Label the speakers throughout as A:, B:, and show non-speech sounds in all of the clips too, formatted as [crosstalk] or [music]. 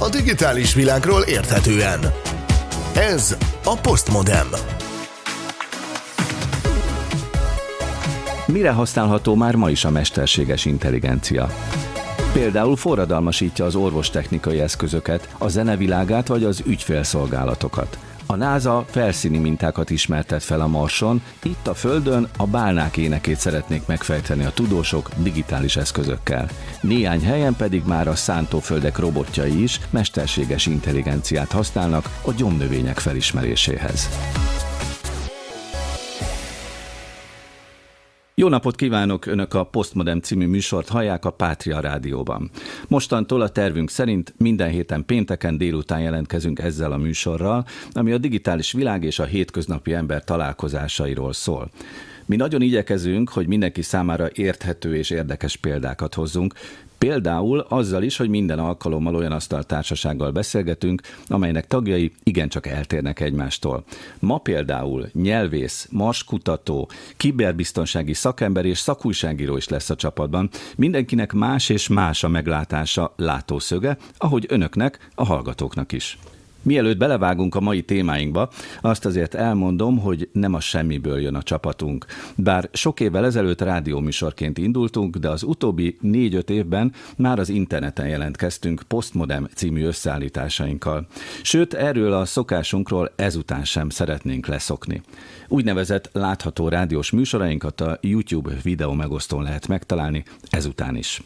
A: a digitális világról érthetően. Ez a Postmodem.
B: Mire használható már ma is a mesterséges intelligencia? Például forradalmasítja az orvostechnikai eszközöket, a zenevilágát vagy az ügyfélszolgálatokat. A NASA felszíni mintákat ismertet fel a Marson, itt a Földön a bálnák énekét szeretnék megfejteni a tudósok digitális eszközökkel. Néhány helyen pedig már a szántóföldek robotjai is mesterséges intelligenciát használnak a gyomnövények felismeréséhez. Jó napot kívánok! Önök a Postmodern című műsort hallják a Pátria Rádióban. Mostantól a tervünk szerint minden héten pénteken délután jelentkezünk ezzel a műsorral, ami a digitális világ és a hétköznapi ember találkozásairól szól. Mi nagyon igyekezünk, hogy mindenki számára érthető és érdekes példákat hozzunk, Például azzal is, hogy minden alkalommal olyan asztaltársasággal beszélgetünk, amelynek tagjai igencsak eltérnek egymástól. Ma például nyelvész, marskutató, kiberbiztonsági szakember és szakújságíró is lesz a csapatban. Mindenkinek más és más a meglátása, látószöge, ahogy önöknek, a hallgatóknak is. Mielőtt belevágunk a mai témáinkba, azt azért elmondom, hogy nem a semmiből jön a csapatunk. Bár sok évvel ezelőtt rádióműsorként indultunk, de az utóbbi négy-öt évben már az interneten jelentkeztünk Postmodem című összeállításainkkal. Sőt, erről a szokásunkról ezután sem szeretnénk leszokni. Úgynevezett látható rádiós műsorainkat a YouTube videó megosztón lehet megtalálni ezután is.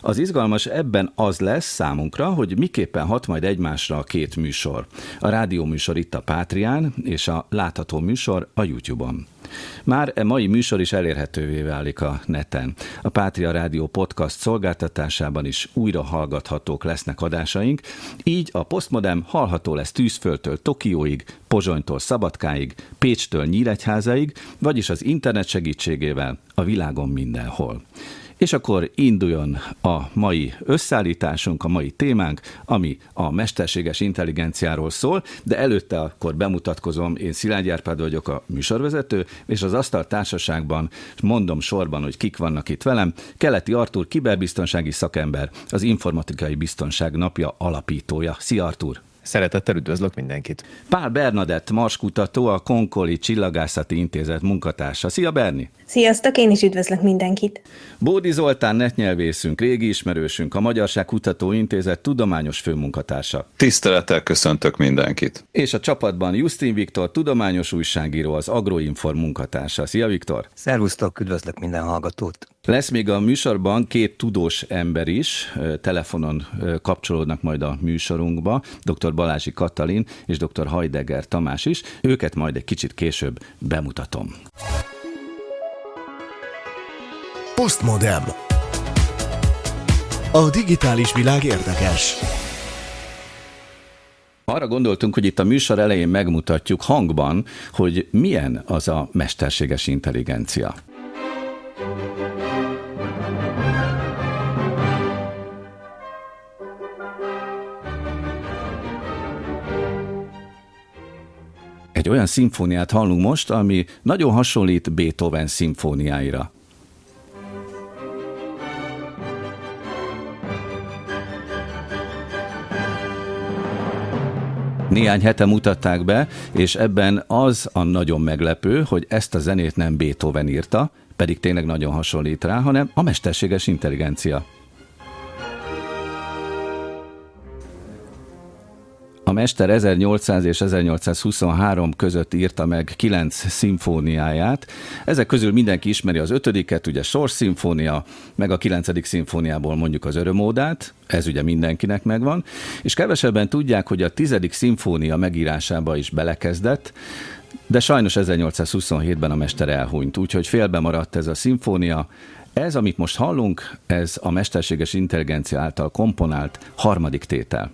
B: Az izgalmas ebben az lesz számunkra, hogy miképpen hat majd egymásra a két műsor. A rádió műsor itt a Pátrián, és a látható műsor a YouTube-on. Már e mai műsor is elérhetővé válik a neten. A Pátria Rádió podcast szolgáltatásában is újra hallgathatók lesznek adásaink, így a Postmodem hallható lesz Tűzföldtől Tokióig, Pozsonytól Szabadkáig, Pécstől Nyíregyházaig, vagyis az internet segítségével a világon mindenhol. És akkor induljon a mai összeállításunk, a mai témánk, ami a mesterséges intelligenciáról szól, de előtte akkor bemutatkozom, én Szilágy Árpád vagyok a műsorvezető, és az Asztal Társaságban mondom sorban, hogy kik vannak itt velem. Keleti Artur, kiberbiztonsági szakember, az Informatikai Biztonság Napja alapítója. Szia Artur!
C: Szeretettel üdvözlök mindenkit.
B: Pál Bernadett, marskutató, a Konkoli Csillagászati Intézet munkatársa. Szia Berni!
D: Sziasztok, én is üdvözlök mindenkit.
B: Bódi Zoltán netnyelvészünk, régi ismerősünk, a Magyarság Kutató Intézet tudományos főmunkatársa.
E: Tisztelettel köszöntök mindenkit.
B: És a csapatban Justin Viktor, tudományos újságíró, az Agroinform munkatársa. Szia Viktor!
F: Szervusztok, üdvözlök minden hallgatót!
B: Lesz még a műsorban két tudós ember is, telefonon kapcsolódnak majd a műsorunkba, dr. Balázsi Katalin és dr. Hajdeger Tamás is. Őket majd egy kicsit később bemutatom.
A: Postmodem. A digitális világ érdekes.
B: Arra gondoltunk, hogy itt a műsor elején megmutatjuk hangban, hogy milyen az a mesterséges intelligencia. Egy olyan szimfóniát hallunk most, ami nagyon hasonlít Beethoven szimfóniáira. Néhány hete mutatták be, és ebben az a nagyon meglepő, hogy ezt a zenét nem Beethoven írta, pedig tényleg nagyon hasonlít rá, hanem a mesterséges intelligencia. A mester 1800 és 1823 között írta meg kilenc szimfóniáját. Ezek közül mindenki ismeri az ötödiket, ugye Sors szimfónia, meg a kilencedik szimfóniából mondjuk az örömódát, ez ugye mindenkinek megvan, és kevesebben tudják, hogy a tizedik szimfónia megírásába is belekezdett, de sajnos 1827-ben a mester elhunyt, úgyhogy félbe maradt ez a szimfónia. Ez, amit most hallunk, ez a mesterséges intelligencia által komponált harmadik tétel.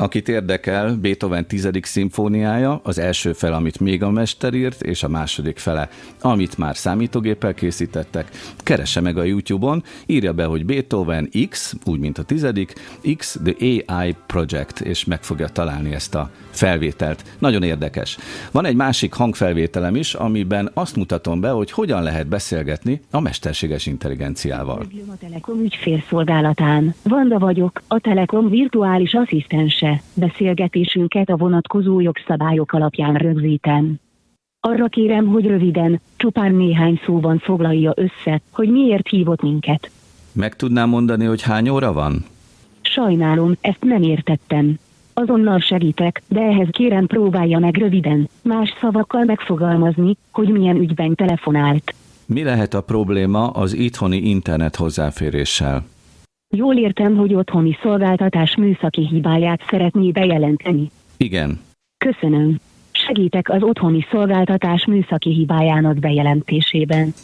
B: Akit érdekel, Beethoven tizedik szimfóniája, az első fel, amit még a mester írt, és a második fele, amit már számítógéppel készítettek, keresse meg a YouTube-on, írja be, hogy Beethoven X, úgy mint a tizedik, X The AI Project, és meg fogja találni ezt a felvételt. Nagyon érdekes. Van egy másik hangfelvételem is, amiben azt mutatom be, hogy hogyan lehet beszélgetni a mesterséges intelligenciával.
G: A Telekom ügyfélszolgálatán. Vanda vagyok, a Telekom virtuális asszisztense. Beszélgetésünket a vonatkozó jogszabályok alapján rögzítem. Arra kérem, hogy röviden, csupán néhány szóban foglalja össze, hogy miért hívott minket.
B: Meg tudnám mondani, hogy hány óra van?
G: Sajnálom, ezt nem értettem. Azonnal segítek, de ehhez kérem próbálja meg röviden, más szavakkal megfogalmazni, hogy milyen ügyben telefonált.
B: Mi lehet a probléma az itthoni internet hozzáféréssel?
G: Jól értem, hogy otthoni szolgáltatás műszaki hibáját szeretné bejelenteni.
B: Igen.
G: Köszönöm. Segítek az otthoni szolgáltatás műszaki hibájának bejelentésében.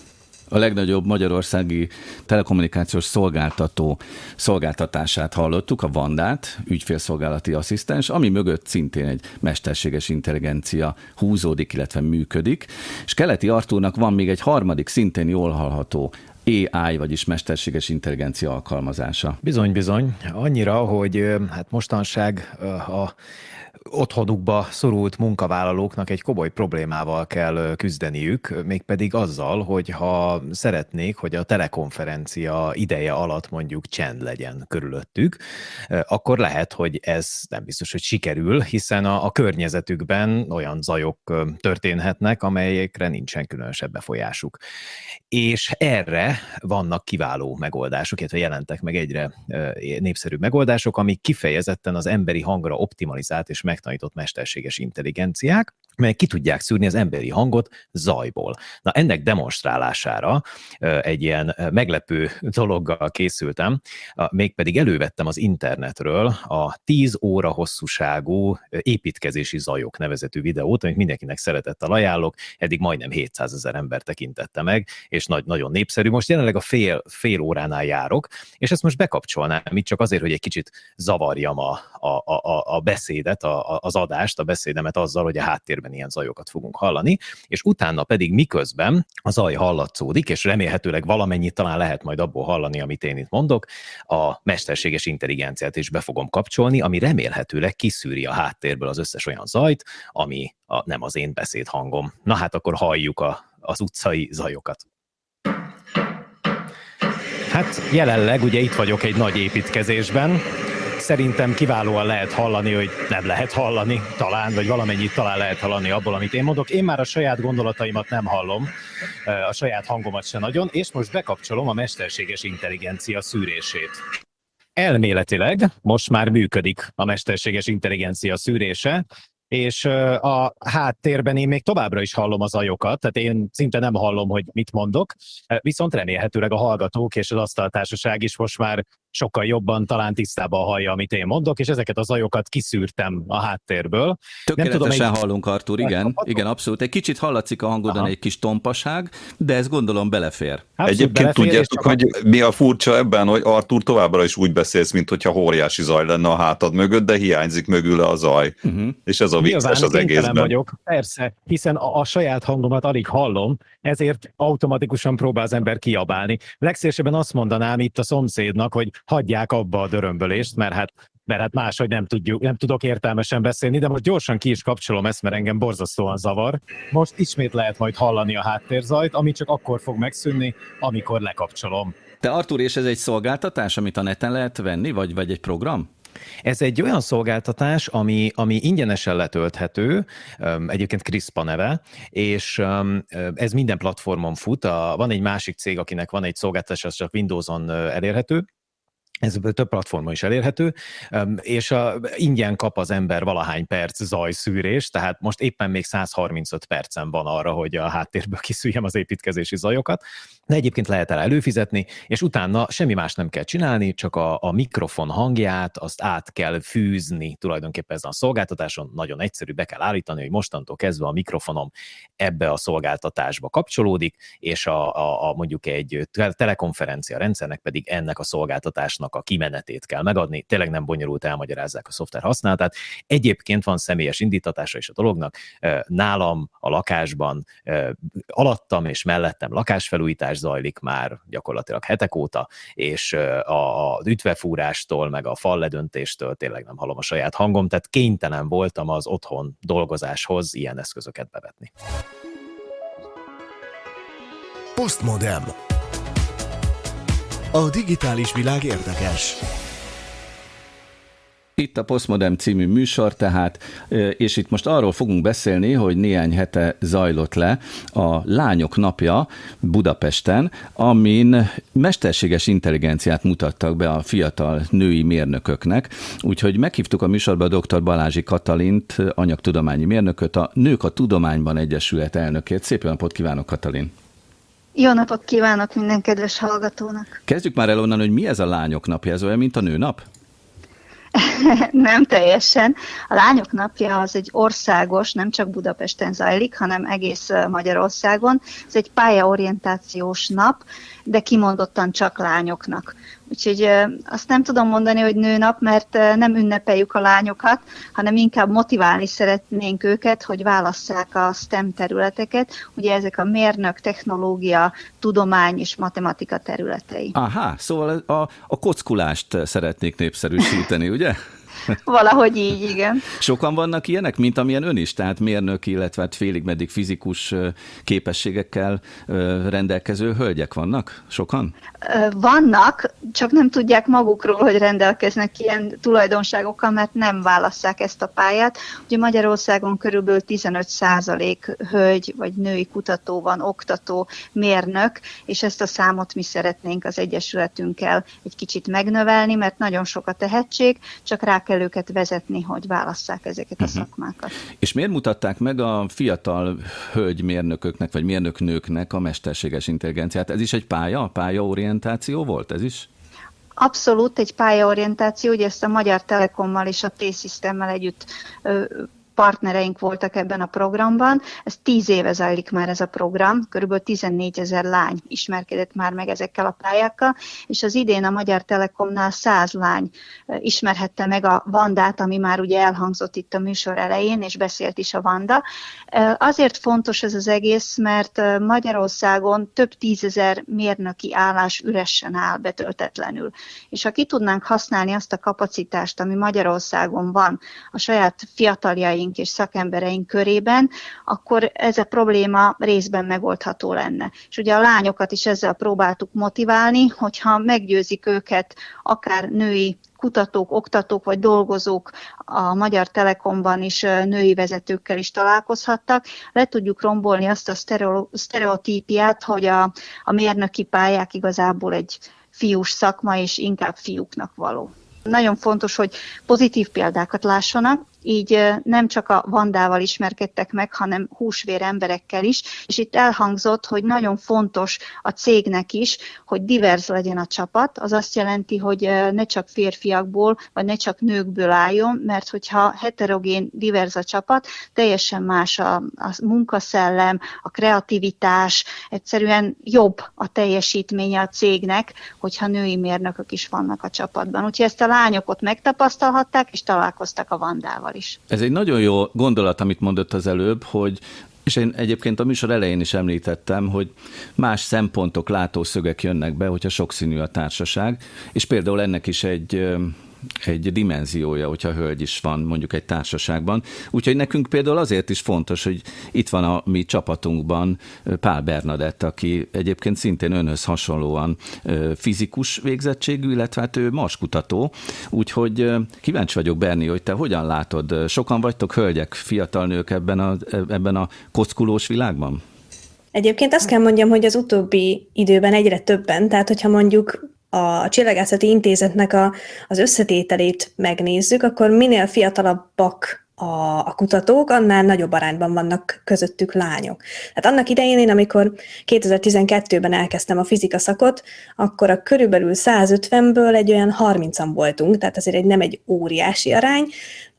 B: A legnagyobb magyarországi telekommunikációs szolgáltató szolgáltatását hallottuk, a Vandát, ügyfélszolgálati asszisztens, ami mögött szintén egy mesterséges intelligencia húzódik, illetve működik. És Keleti Artúrnak van még egy harmadik, szintén jól hallható AI, vagyis mesterséges intelligencia alkalmazása.
C: Bizony, bizony. Annyira, hogy hát mostanság a otthonukba szorult munkavállalóknak egy komoly problémával kell küzdeniük, mégpedig azzal, hogy ha szeretnék, hogy a telekonferencia ideje alatt mondjuk csend legyen körülöttük, akkor lehet, hogy ez nem biztos, hogy sikerül, hiszen a, a környezetükben olyan zajok történhetnek, amelyekre nincsen különösebb befolyásuk. És erre vannak kiváló megoldások, illetve jelentek meg egyre népszerűbb megoldások, amik kifejezetten az emberi hangra optimalizált és megtanított mesterséges intelligenciák, melyek ki tudják szűrni az emberi hangot zajból. Na ennek demonstrálására egy ilyen meglepő dologgal készültem, mégpedig elővettem az internetről a 10 óra hosszúságú építkezési zajok nevezetű videót, amit mindenkinek szeretettel ajánlok, eddig majdnem 700 ezer ember tekintette meg, és nagy, nagyon népszerű. Most jelenleg a fél, fél óránál járok, és ezt most bekapcsolnám itt csak azért, hogy egy kicsit zavarjam a, a, a, a beszédet, a, az adást, a beszédemet azzal, hogy a háttérben években ilyen zajokat fogunk hallani, és utána pedig miközben a zaj hallatszódik, és remélhetőleg valamennyit talán lehet majd abból hallani, amit én itt mondok, a mesterséges intelligenciát is be fogom kapcsolni, ami remélhetőleg kiszűri a háttérből az összes olyan zajt, ami a, nem az én beszédhangom. Na hát akkor halljuk a, az utcai zajokat. Hát jelenleg ugye itt vagyok egy nagy építkezésben, szerintem kiválóan lehet hallani, hogy nem lehet hallani talán, vagy valamennyit talán lehet hallani abból, amit én mondok. Én már a saját gondolataimat nem hallom, a saját hangomat se nagyon, és most bekapcsolom a mesterséges intelligencia szűrését. Elméletileg most már működik a mesterséges intelligencia szűrése, és a háttérben én még továbbra is hallom az ajokat, tehát én szinte nem hallom, hogy mit mondok, viszont remélhetőleg a hallgatók és az asztaltársaság is most már sokkal jobban talán tisztában hallja, amit én mondok, és ezeket az ajokat kiszűrtem a háttérből.
B: Tökéletesen nem tudom, hallunk, Artur, igen, igen, abszolút. Egy kicsit hallatszik a hangodon Aha. egy kis tompaság, de ez gondolom belefér.
E: Abszolút Egyébként belefér, tudjátok, hogy mi a furcsa ebben, hogy Artur továbbra is úgy beszélsz, mint hogyha óriási zaj lenne a hátad mögött, de hiányzik mögül a zaj. Uh-huh. És ez a vicces az egészben.
C: vagyok, persze, hiszen a, a saját hangomat alig hallom, ezért automatikusan próbál az ember kiabálni. Legszélesebben azt mondanám itt a szomszédnak, hogy hagyják abba a dörömbölést, mert hát mert hát máshogy nem, tudjuk, nem tudok értelmesen beszélni, de most gyorsan ki is kapcsolom ezt, mert engem borzasztóan zavar. Most ismét lehet majd hallani a háttérzajt, ami csak akkor fog megszűnni, amikor lekapcsolom.
B: Te Artur, és ez egy szolgáltatás, amit a neten lehet venni, vagy, vagy egy program?
C: Ez egy olyan szolgáltatás, ami, ami ingyenesen letölthető, egyébként CRISPA neve, és ez minden platformon fut. A, van egy másik cég, akinek van egy szolgáltatás, az csak Windows-on elérhető, ez több platformon is elérhető, és a, ingyen kap az ember valahány perc zajszűrés, tehát most éppen még 135 percen van arra, hogy a háttérből kiszűrjem az építkezési zajokat, de egyébként lehet el előfizetni, és utána semmi más nem kell csinálni, csak a, a mikrofon hangját, azt át kell fűzni tulajdonképpen ezen a szolgáltatáson, nagyon egyszerű, be kell állítani, hogy mostantól kezdve a mikrofonom ebbe a szolgáltatásba kapcsolódik, és a, a, a mondjuk egy telekonferencia rendszernek pedig ennek a szolgáltatásnak választásnak a kimenetét kell megadni, tényleg nem bonyolult elmagyarázzák a szoftver használatát. Egyébként van személyes indítatása is a dolognak, nálam a lakásban, alattam és mellettem lakásfelújítás zajlik már gyakorlatilag hetek óta, és az ütvefúrástól, meg a falledöntéstől tényleg nem hallom a saját hangom, tehát kénytelen voltam az otthon dolgozáshoz ilyen eszközöket bevetni.
A: Postmodem. A digitális világ érdekes.
B: Itt a Postmodem című műsor tehát, és itt most arról fogunk beszélni, hogy néhány hete zajlott le a Lányok Napja Budapesten, amin mesterséges intelligenciát mutattak be a fiatal női mérnököknek, úgyhogy meghívtuk a műsorba dr. Balázsi Katalint, anyagtudományi mérnököt, a Nők a Tudományban Egyesület elnökét. Szép napot kívánok, Katalin!
H: Jó napot kívánok minden kedves hallgatónak!
B: Kezdjük már el onnan, hogy mi ez a Lányok Napja, ez olyan, mint a Nőnap? [laughs]
H: nem teljesen. A Lányok Napja az egy országos, nem csak Budapesten zajlik, hanem egész Magyarországon. Ez egy pályaorientációs nap, de kimondottan csak lányoknak. Úgyhogy azt nem tudom mondani, hogy nőnap, mert nem ünnepeljük a lányokat, hanem inkább motiválni szeretnénk őket, hogy válasszák a STEM területeket. Ugye ezek a mérnök, technológia, tudomány és matematika területei.
B: Aha, szóval a, a kockulást szeretnék népszerűsíteni, ugye? [laughs] [laughs]
H: Valahogy így, igen.
B: Sokan vannak ilyenek, mint amilyen ön is, tehát mérnök, illetve hát félig meddig fizikus képességekkel rendelkező hölgyek vannak? Sokan?
H: Vannak, csak nem tudják magukról, hogy rendelkeznek ilyen tulajdonságokkal, mert nem válasszák ezt a pályát. Ugye Magyarországon körülbelül 15 százalék hölgy vagy női kutató van, oktató, mérnök, és ezt a számot mi szeretnénk az Egyesületünkkel egy kicsit megnövelni, mert nagyon sok a tehetség, csak rá kell őket vezetni, hogy válasszák ezeket a uh-huh. szakmákat.
B: És miért mutatták meg a fiatal hölgymérnököknek, vagy mérnöknőknek a mesterséges intelligenciát? Ez is egy pálya, pályaorientáció volt ez is?
H: Abszolút egy pályaorientáció, ugye ezt a Magyar Telekommal és a T-Systemmel együtt partnereink voltak ebben a programban. Ez tíz éve zajlik már ez a program, körülbelül 14 ezer lány ismerkedett már meg ezekkel a pályákkal, és az idén a Magyar Telekomnál 100 lány ismerhette meg a Vandát, ami már ugye elhangzott itt a műsor elején, és beszélt is a Vanda. Azért fontos ez az egész, mert Magyarországon több tízezer mérnöki állás üresen áll betöltetlenül. És ha ki tudnánk használni azt a kapacitást, ami Magyarországon van, a saját fiataljaink, kutatóink és szakembereink körében, akkor ez a probléma részben megoldható lenne. És ugye a lányokat is ezzel próbáltuk motiválni, hogyha meggyőzik őket akár női kutatók, oktatók vagy dolgozók a Magyar Telekomban is női vezetőkkel is találkozhattak. Le tudjuk rombolni azt a sztereotípiát, hogy a, a mérnöki pályák igazából egy fiús szakma, és inkább fiúknak való. Nagyon fontos, hogy pozitív példákat lássanak, így nem csak a Vandával ismerkedtek meg, hanem húsvér emberekkel is, és itt elhangzott, hogy nagyon fontos a cégnek is, hogy divers legyen a csapat, az azt jelenti, hogy ne csak férfiakból, vagy ne csak nőkből álljon, mert hogyha heterogén, divers a csapat, teljesen más a, a munkaszellem, a kreativitás, egyszerűen jobb a teljesítménye a cégnek, hogyha női mérnökök is vannak a csapatban. Úgyhogy ezt a lányok ott megtapasztalhatták, és találkoztak a Vandával is.
B: Ez egy nagyon jó gondolat, amit mondott az előbb, hogy és én egyébként a műsor elején is említettem, hogy más szempontok, látószögek jönnek be, hogyha sokszínű a társaság, és például ennek is egy egy dimenziója, hogyha hölgy is van mondjuk egy társaságban. Úgyhogy nekünk például azért is fontos, hogy itt van a mi csapatunkban Pál Bernadett, aki egyébként szintén önhöz hasonlóan fizikus végzettségű, illetve hát ő marskutató. Úgyhogy kíváncsi vagyok, Berni, hogy te hogyan látod, sokan vagytok hölgyek, fiatal nők ebben a, ebben a kockulós világban?
D: Egyébként azt kell mondjam, hogy az utóbbi időben egyre többen, tehát hogyha mondjuk a Csillagászati Intézetnek a, az összetételét megnézzük, akkor minél fiatalabbak a, a kutatók, annál nagyobb arányban vannak közöttük lányok. Hát annak idején én, amikor 2012-ben elkezdtem a fizika szakot, akkor a körülbelül 150-ből egy olyan 30-an voltunk, tehát azért egy, nem egy óriási arány,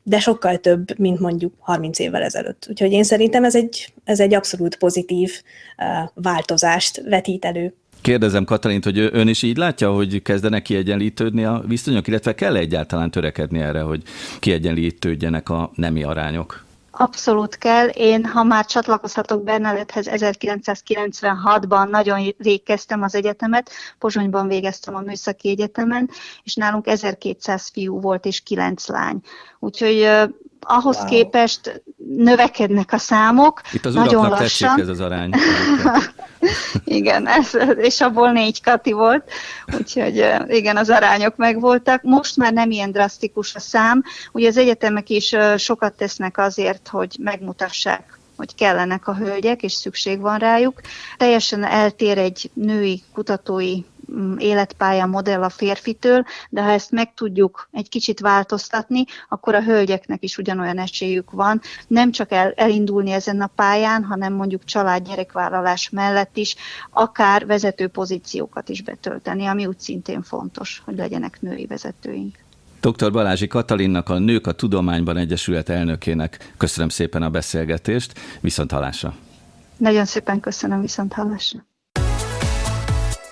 D: de sokkal több, mint mondjuk 30 évvel ezelőtt. Úgyhogy én szerintem ez egy, ez egy abszolút pozitív uh, változást vetít elő.
B: Kérdezem Katalint, hogy ön is így látja, hogy kezdenek kiegyenlítődni a viszonyok, illetve kell -e egyáltalán törekedni erre, hogy kiegyenlítődjenek a nemi arányok?
H: Abszolút kell. Én, ha már csatlakozhatok Bernalethez, 1996-ban nagyon rég kezdtem az egyetemet, Pozsonyban végeztem a Műszaki Egyetemen, és nálunk 1200 fiú volt és 9 lány. Úgyhogy ahhoz wow. képest növekednek a számok.
B: Itt az nagyon lassan. ez az arány. [laughs]
H: igen, ez, és abból négy kati volt, úgyhogy igen, az arányok megvoltak. Most már nem ilyen drasztikus a szám. Ugye az egyetemek is sokat tesznek azért, hogy megmutassák hogy kellenek a hölgyek, és szükség van rájuk. Teljesen eltér egy női kutatói életpálya modell a férfitől, de ha ezt meg tudjuk egy kicsit változtatni, akkor a hölgyeknek is ugyanolyan esélyük van, nem csak el, elindulni ezen a pályán, hanem mondjuk család gyerekvállalás mellett is, akár vezető pozíciókat is betölteni, ami úgy szintén fontos, hogy legyenek női vezetőink.
B: Dr. Balázsi Katalinnak, a Nők a Tudományban Egyesület elnökének köszönöm szépen a beszélgetést, viszont hallásra.
H: Nagyon szépen köszönöm, viszont hallásra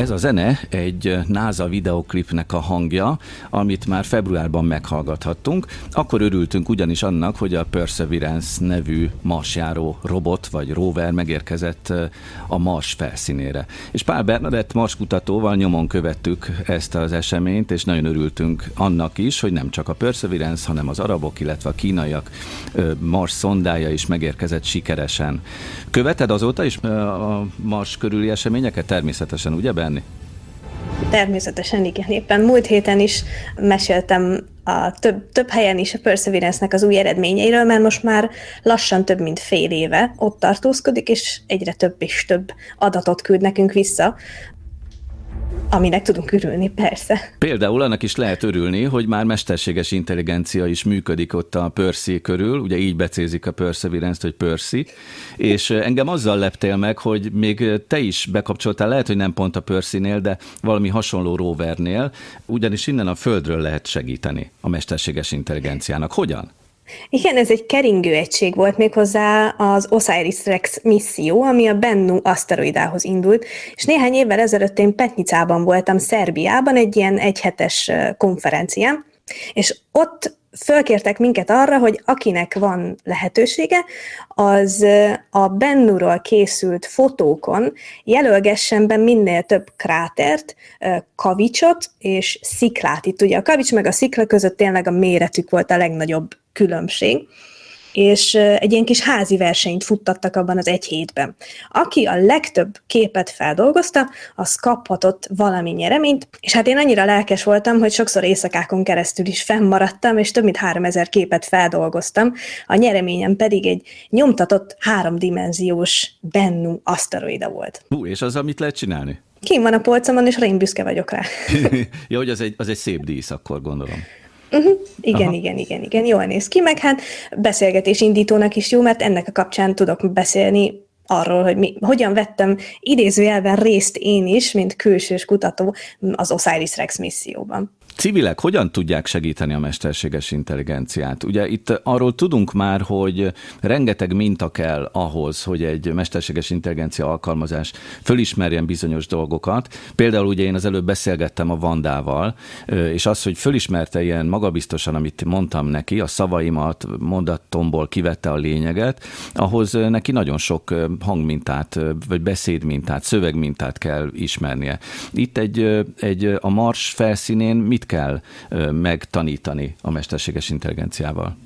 B: Ez a zene egy NASA videoklipnek a hangja, amit már februárban meghallgathattunk. Akkor örültünk ugyanis annak, hogy a Perseverance nevű marsjáró robot vagy rover megérkezett a Mars felszínére. És Pál Bernadett Mars kutatóval nyomon követtük ezt az eseményt, és nagyon örültünk annak is, hogy nem csak a Perseverance, hanem az arabok, illetve a kínaiak Mars szondája is megérkezett sikeresen. Követed azóta is a Mars körüli eseményeket? Természetesen, ugye, Ben? Lenni?
D: Természetesen igen. Éppen múlt héten is meséltem a több, több helyen is a Perseverance-nek az új eredményeiről, mert most már lassan több mint fél éve ott tartózkodik, és egyre több és több adatot küld nekünk vissza aminek tudunk örülni, persze.
B: Például annak is lehet örülni, hogy már mesterséges intelligencia is működik ott a Percy körül, ugye így becézik a Perseverance-t, hogy Percy, és engem azzal leptél meg, hogy még te is bekapcsoltál, lehet, hogy nem pont a Percy-nél, de valami hasonló rovernél, ugyanis innen a Földről lehet segíteni a mesterséges intelligenciának. Hogyan?
D: Igen, ez egy keringő egység volt méghozzá az Osiris-Rex misszió, ami a Bennu aszteroidához indult, és néhány évvel ezelőtt én Petnicában voltam, Szerbiában, egy ilyen egyhetes konferencián, és ott fölkértek minket arra, hogy akinek van lehetősége, az a Bennuról készült fotókon jelölgessen be minél több krátert, kavicsot és sziklát. Itt ugye a kavics meg a szikla között tényleg a méretük volt a legnagyobb különbség és egy ilyen kis házi versenyt futtattak abban az egy hétben. Aki a legtöbb képet feldolgozta, az kaphatott valami nyereményt, és hát én annyira lelkes voltam, hogy sokszor éjszakákon keresztül is fennmaradtam, és több mint 3000 képet feldolgoztam, a nyereményem pedig egy nyomtatott háromdimenziós Bennu aszteroida volt.
B: Hú, és az, amit lehet csinálni?
D: Kim van a polcomon, és én büszke vagyok rá. [laughs]
B: ja, hogy az egy, az egy szép dísz, akkor gondolom.
D: Uh-huh. Igen, Aha. igen, igen, igen, jól néz ki, meg hát beszélgetés indítónak is jó, mert ennek a kapcsán tudok beszélni arról, hogy mi, hogyan vettem idézőjelben részt én is, mint külsős kutató az Osiris Rex misszióban.
B: Civilek hogyan tudják segíteni a mesterséges intelligenciát? Ugye itt arról tudunk már, hogy rengeteg minta kell ahhoz, hogy egy mesterséges intelligencia alkalmazás fölismerjen bizonyos dolgokat. Például ugye én az előbb beszélgettem a Vandával, és az, hogy fölismerte ilyen magabiztosan, amit mondtam neki, a szavaimat, mondatomból kivette a lényeget, ahhoz neki nagyon sok hangmintát, vagy beszédmintát, szövegmintát kell ismernie. Itt egy, egy a Mars felszínén mit kell megtanítani a mesterséges intelligenciával?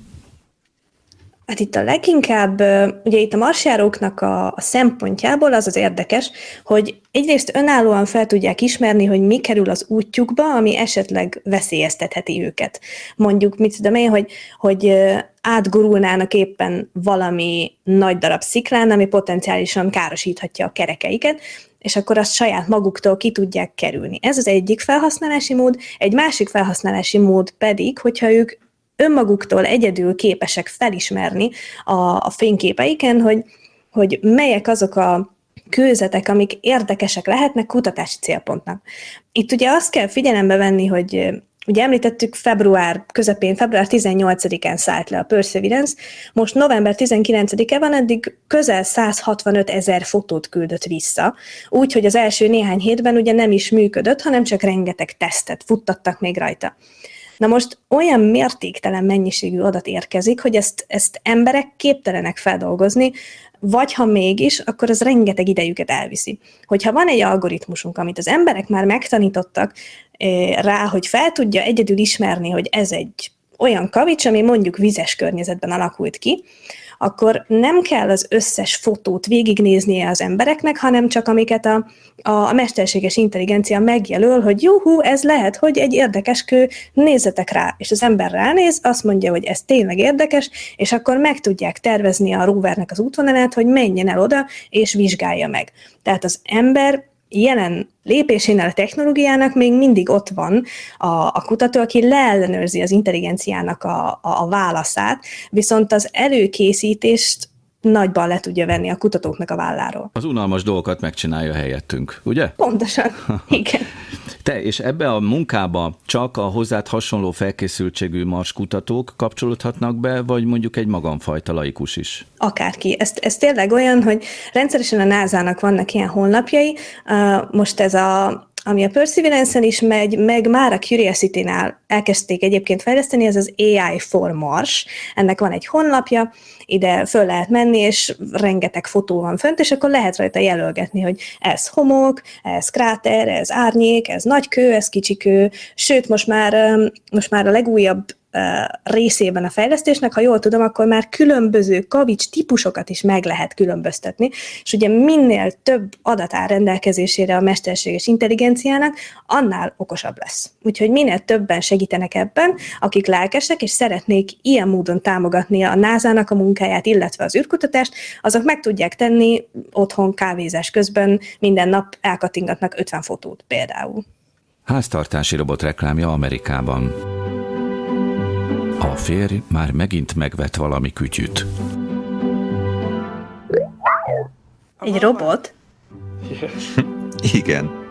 D: Hát itt a leginkább, ugye itt a marsjáróknak a, a szempontjából az az érdekes, hogy egyrészt önállóan fel tudják ismerni, hogy mi kerül az útjukba, ami esetleg veszélyeztetheti őket. Mondjuk, mit tudom én, hogy, hogy átgurulnának éppen valami nagy darab sziklán, ami potenciálisan károsíthatja a kerekeiket, és akkor azt saját maguktól ki tudják kerülni. Ez az egyik felhasználási mód, egy másik felhasználási mód pedig, hogyha ők önmaguktól egyedül képesek felismerni a, a fényképeiken, hogy, hogy melyek azok a kőzetek, amik érdekesek lehetnek kutatási célpontnak. Itt ugye azt kell figyelembe venni, hogy Ugye említettük, február közepén, február 18-án szállt le a Perseverance, most november 19-e van, eddig közel 165 ezer fotót küldött vissza, úgyhogy az első néhány hétben ugye nem is működött, hanem csak rengeteg tesztet futtattak még rajta. Na most olyan mértéktelen mennyiségű adat érkezik, hogy ezt, ezt emberek képtelenek feldolgozni, vagy ha mégis, akkor az rengeteg idejüket elviszi. Hogyha van egy algoritmusunk, amit az emberek már megtanítottak eh, rá, hogy fel tudja egyedül ismerni, hogy ez egy olyan kavics, ami mondjuk vizes környezetben alakult ki, akkor nem kell az összes fotót végignéznie az embereknek, hanem csak amiket a, a, mesterséges intelligencia megjelöl, hogy juhu, ez lehet, hogy egy érdekes kő, nézzetek rá. És az ember ránéz, azt mondja, hogy ez tényleg érdekes, és akkor meg tudják tervezni a rovernek az útvonalát, hogy menjen el oda, és vizsgálja meg. Tehát az ember jelen lépésénél a technológiának még mindig ott van a, a kutató, aki leellenőrzi az intelligenciának a, a, a válaszát, viszont az előkészítést nagyban le tudja venni a kutatóknak a válláról.
B: Az unalmas dolgokat megcsinálja helyettünk, ugye?
D: Pontosan, [laughs] igen.
B: Te, és ebbe a munkába csak a hozzád hasonló felkészültségű mars kutatók kapcsolódhatnak be, vagy mondjuk egy magamfajta laikus is?
D: Akárki. Ez, ez tényleg olyan, hogy rendszeresen a NASA-nak vannak ilyen honlapjai. Most ez a ami a Perseverance-en is megy, meg már a Curiosity-nál elkezdték egyébként fejleszteni, ez az AI for Mars. Ennek van egy honlapja, ide föl lehet menni, és rengeteg fotó van fönt, és akkor lehet rajta jelölgetni, hogy ez homok, ez kráter, ez árnyék, ez nagy kő, ez kicsi kő, sőt, most már, most már a legújabb részében a fejlesztésnek, ha jól tudom, akkor már különböző kavics típusokat is meg lehet különböztetni, és ugye minél több adat áll rendelkezésére a mesterséges intelligenciának, annál okosabb lesz. Úgyhogy minél többen segítenek ebben, akik lelkesek, és szeretnék ilyen módon támogatni a NASA-nak a munkáját, illetve az űrkutatást, azok meg tudják tenni otthon kávézás közben, minden nap elkatingatnak 50 fotót például.
B: Háztartási robot reklámja Amerikában. A férj már megint megvet valami kütyüt.
D: Egy robot?
E: Igen.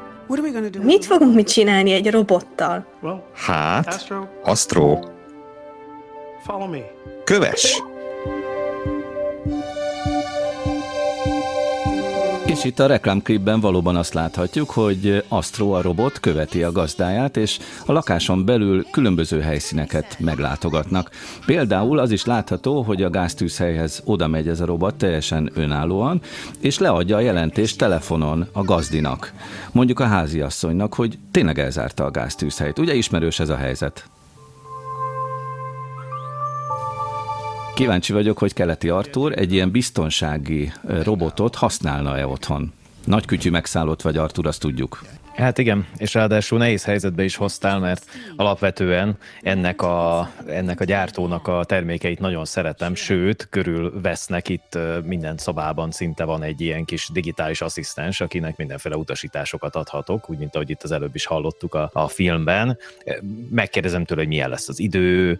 D: Mit fogunk mit csinálni egy robottal?
E: Hát, Astro. Köves!
B: És itt a reklámklipben valóban azt láthatjuk, hogy Astro a robot követi a gazdáját, és a lakáson belül különböző helyszíneket meglátogatnak. Például az is látható, hogy a gáztűzhelyhez oda megy ez a robot teljesen önállóan, és leadja a jelentést telefonon a gazdinak. Mondjuk a háziasszonynak, hogy tényleg elzárta a gáztűzhelyt. Ugye ismerős ez a helyzet? Kíváncsi vagyok, hogy Keleti Artur egy ilyen biztonsági robotot használna-e otthon. Nagy kütyű megszállott vagy, Artur, azt tudjuk.
C: Hát igen, és ráadásul nehéz helyzetbe is hoztál, mert alapvetően ennek a, ennek a gyártónak a termékeit nagyon szeretem, sőt, körül vesznek itt minden szobában szinte van egy ilyen kis digitális asszisztens, akinek mindenféle utasításokat adhatok, úgy, mint ahogy itt az előbb is hallottuk a, a filmben. Megkérdezem tőle, hogy milyen lesz az idő,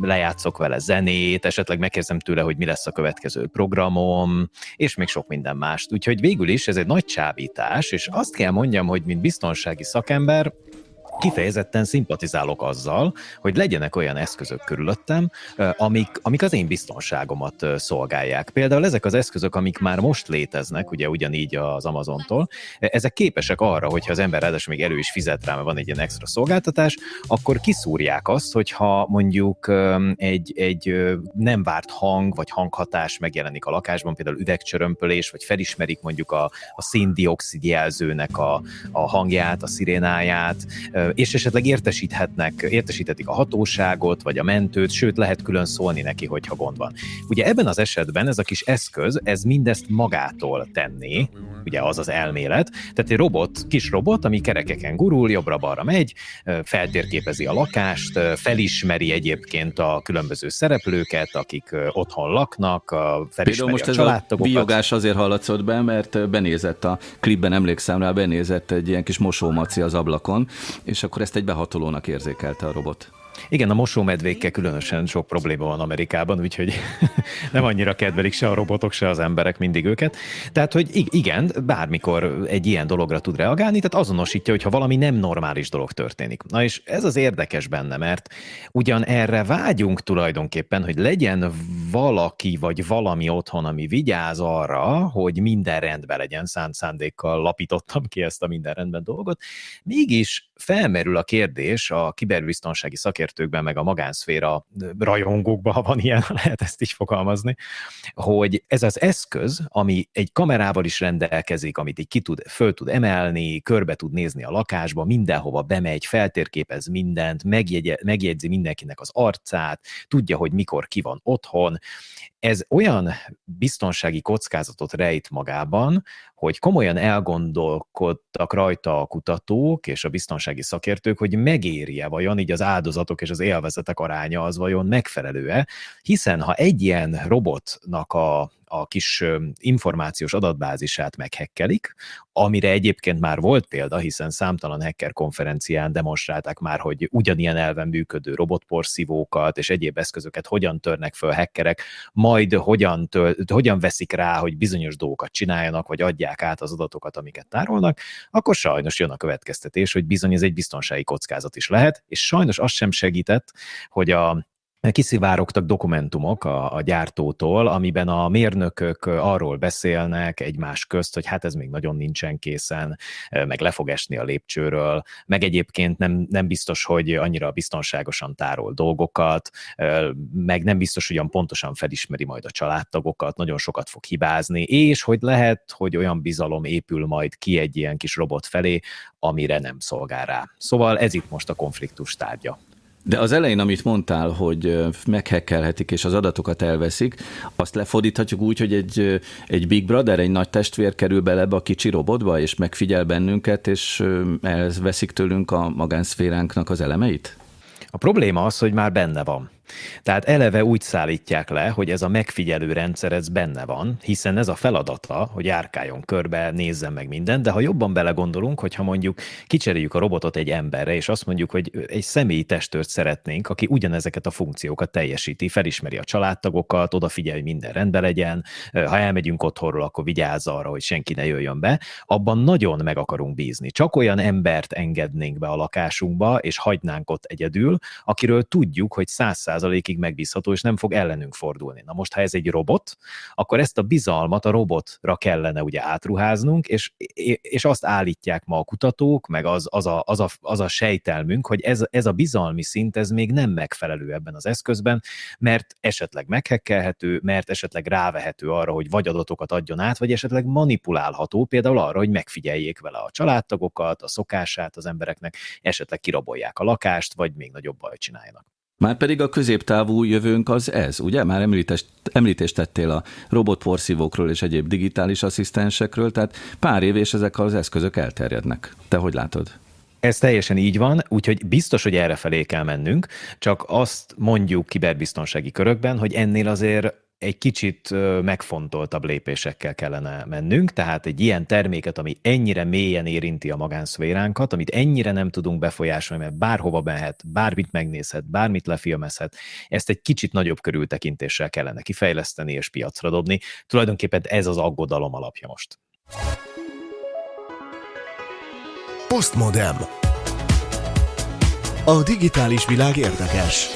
C: lejátszok vele zenét, esetleg megkérdezem tőle, hogy mi lesz a következő programom, és még sok minden mást. Úgyhogy végül is ez egy nagy csábítás, és azt kell mondjam, hogy mint biztonsági szakember kifejezetten szimpatizálok azzal, hogy legyenek olyan eszközök körülöttem, amik, amik az én biztonságomat szolgálják. Például ezek az eszközök, amik már most léteznek, ugye ugyanígy az Amazontól, ezek képesek arra, hogyha az ember ráadásul még elő is fizet rá, mert van egy ilyen extra szolgáltatás, akkor kiszúrják azt, hogyha mondjuk egy, egy nem várt hang vagy hanghatás megjelenik a lakásban, például üvegcsörömpölés, vagy felismerik mondjuk a, a széndiokszid jelzőnek a, a hangját, a szirénáját, és esetleg értesíthetnek, értesíthetik a hatóságot, vagy a mentőt, sőt lehet külön szólni neki, hogyha gond van. Ugye ebben az esetben ez a kis eszköz, ez mindezt magától tenné, ugye az az elmélet, tehát egy robot, kis robot, ami kerekeken gurul, jobbra-balra megy, feltérképezi a lakást, felismeri egyébként a különböző szereplőket, akik otthon laknak, felismeri
B: most
C: a családtagokat.
B: ez a biogás azért hallatszott be, mert benézett a klipben, emlékszem rá, benézett egy ilyen kis mosómaci az ablakon, és akkor ezt egy behatolónak érzékelte a robot.
C: Igen, a mosómedvékkel különösen sok probléma van Amerikában, úgyhogy [laughs] nem annyira kedvelik se a robotok, se az emberek mindig őket. Tehát, hogy igen, bármikor egy ilyen dologra tud reagálni, tehát azonosítja, hogyha valami nem normális dolog történik. Na és ez az érdekes benne, mert ugyan erre vágyunk tulajdonképpen, hogy legyen valaki vagy valami otthon, ami vigyáz arra, hogy minden rendben legyen, szánt szándékkal lapítottam ki ezt a minden rendben dolgot, mégis felmerül a kérdés a kiberbiztonsági szakértőkben, meg a magánszféra rajongókban, ha van ilyen, [laughs] lehet ezt is fogalmazni, hogy ez az eszköz, ami egy kamerával is rendelkezik, amit így ki tud, föl tud emelni, körbe tud nézni a lakásba, mindenhova bemegy, feltérképez mindent, megjegye, megjegyzi mindenkinek az arcát, tudja, hogy mikor ki van otthon, ez olyan biztonsági kockázatot rejt magában, hogy komolyan elgondolkodtak rajta a kutatók és a biztonsági szakértők, hogy megérje vajon így az áldozatok és az élvezetek aránya az vajon megfelelő-e, hiszen ha egy ilyen robotnak a a kis információs adatbázisát meghekkelik, amire egyébként már volt példa, hiszen számtalan hacker konferencián demonstrálták már, hogy ugyanilyen elven működő robotporszívókat és egyéb eszközöket hogyan törnek föl hackerek, majd hogyan, tör, hogyan veszik rá, hogy bizonyos dolgokat csináljanak, vagy adják át az adatokat, amiket tárolnak, akkor sajnos jön a következtetés, hogy bizony ez egy biztonsági kockázat is lehet, és sajnos az sem segített, hogy a kiszivárogtak dokumentumok a, a gyártótól, amiben a mérnökök arról beszélnek egymás közt, hogy hát ez még nagyon nincsen készen, meg le fog esni a lépcsőről, meg egyébként nem, nem biztos, hogy annyira biztonságosan tárol dolgokat, meg nem biztos, hogy olyan pontosan felismeri majd a családtagokat, nagyon sokat fog hibázni, és hogy lehet, hogy olyan bizalom épül majd ki egy ilyen kis robot felé, amire nem szolgál rá. Szóval ez itt most a konfliktus tárgya.
B: De az elején, amit mondtál, hogy meghekkelhetik és az adatokat elveszik, azt lefordíthatjuk úgy, hogy egy, egy Big Brother, egy nagy testvér kerül bele ebbe a kicsi robotba, és megfigyel bennünket, és elveszik tőlünk a magánszféránknak az elemeit?
C: A probléma az, hogy már benne van. Tehát eleve úgy szállítják le, hogy ez a megfigyelő rendszer ez benne van, hiszen ez a feladata, hogy járkáljon körbe, nézzen meg mindent, de ha jobban belegondolunk, hogyha mondjuk kicseréljük a robotot egy emberre, és azt mondjuk, hogy egy személyi testőrt szeretnénk, aki ugyanezeket a funkciókat teljesíti, felismeri a családtagokat, odafigyel, hogy minden rendben legyen, ha elmegyünk otthonról, akkor vigyázz arra, hogy senki ne jöjjön be, abban nagyon meg akarunk bízni. Csak olyan embert engednénk be a lakásunkba, és hagynánk ott egyedül, akiről tudjuk, hogy száz százalékig megbízható, és nem fog ellenünk fordulni. Na most, ha ez egy robot, akkor ezt a bizalmat a robotra kellene ugye átruháznunk, és, és azt állítják ma a kutatók, meg az, az, a, az, a, az a sejtelmünk, hogy ez, ez a bizalmi szint, ez még nem megfelelő ebben az eszközben, mert esetleg meghekkelhető, mert esetleg rávehető arra, hogy vagy adatokat adjon át, vagy esetleg manipulálható, például arra, hogy megfigyeljék vele a családtagokat, a szokását az embereknek, esetleg kirabolják a lakást, vagy még nagyobb bajt csináljanak.
B: Már pedig a középtávú jövőnk az ez, ugye? Már említést, említést tettél a robotporszívókról és egyéb digitális asszisztensekről, tehát pár év és ezek az eszközök elterjednek. Te hogy látod?
C: Ez teljesen így van, úgyhogy biztos, hogy erre felé kell mennünk, csak azt mondjuk kiberbiztonsági körökben, hogy ennél azért egy kicsit megfontoltabb lépésekkel kellene mennünk, tehát egy ilyen terméket, ami ennyire mélyen érinti a magánszféránkat, amit ennyire nem tudunk befolyásolni, mert bárhova mehet, bármit megnézhet, bármit lefilmezhet, ezt egy kicsit nagyobb körültekintéssel kellene kifejleszteni és piacra dobni. Tulajdonképpen ez az aggodalom alapja most.
A: Postmodem. A digitális világ érdekes.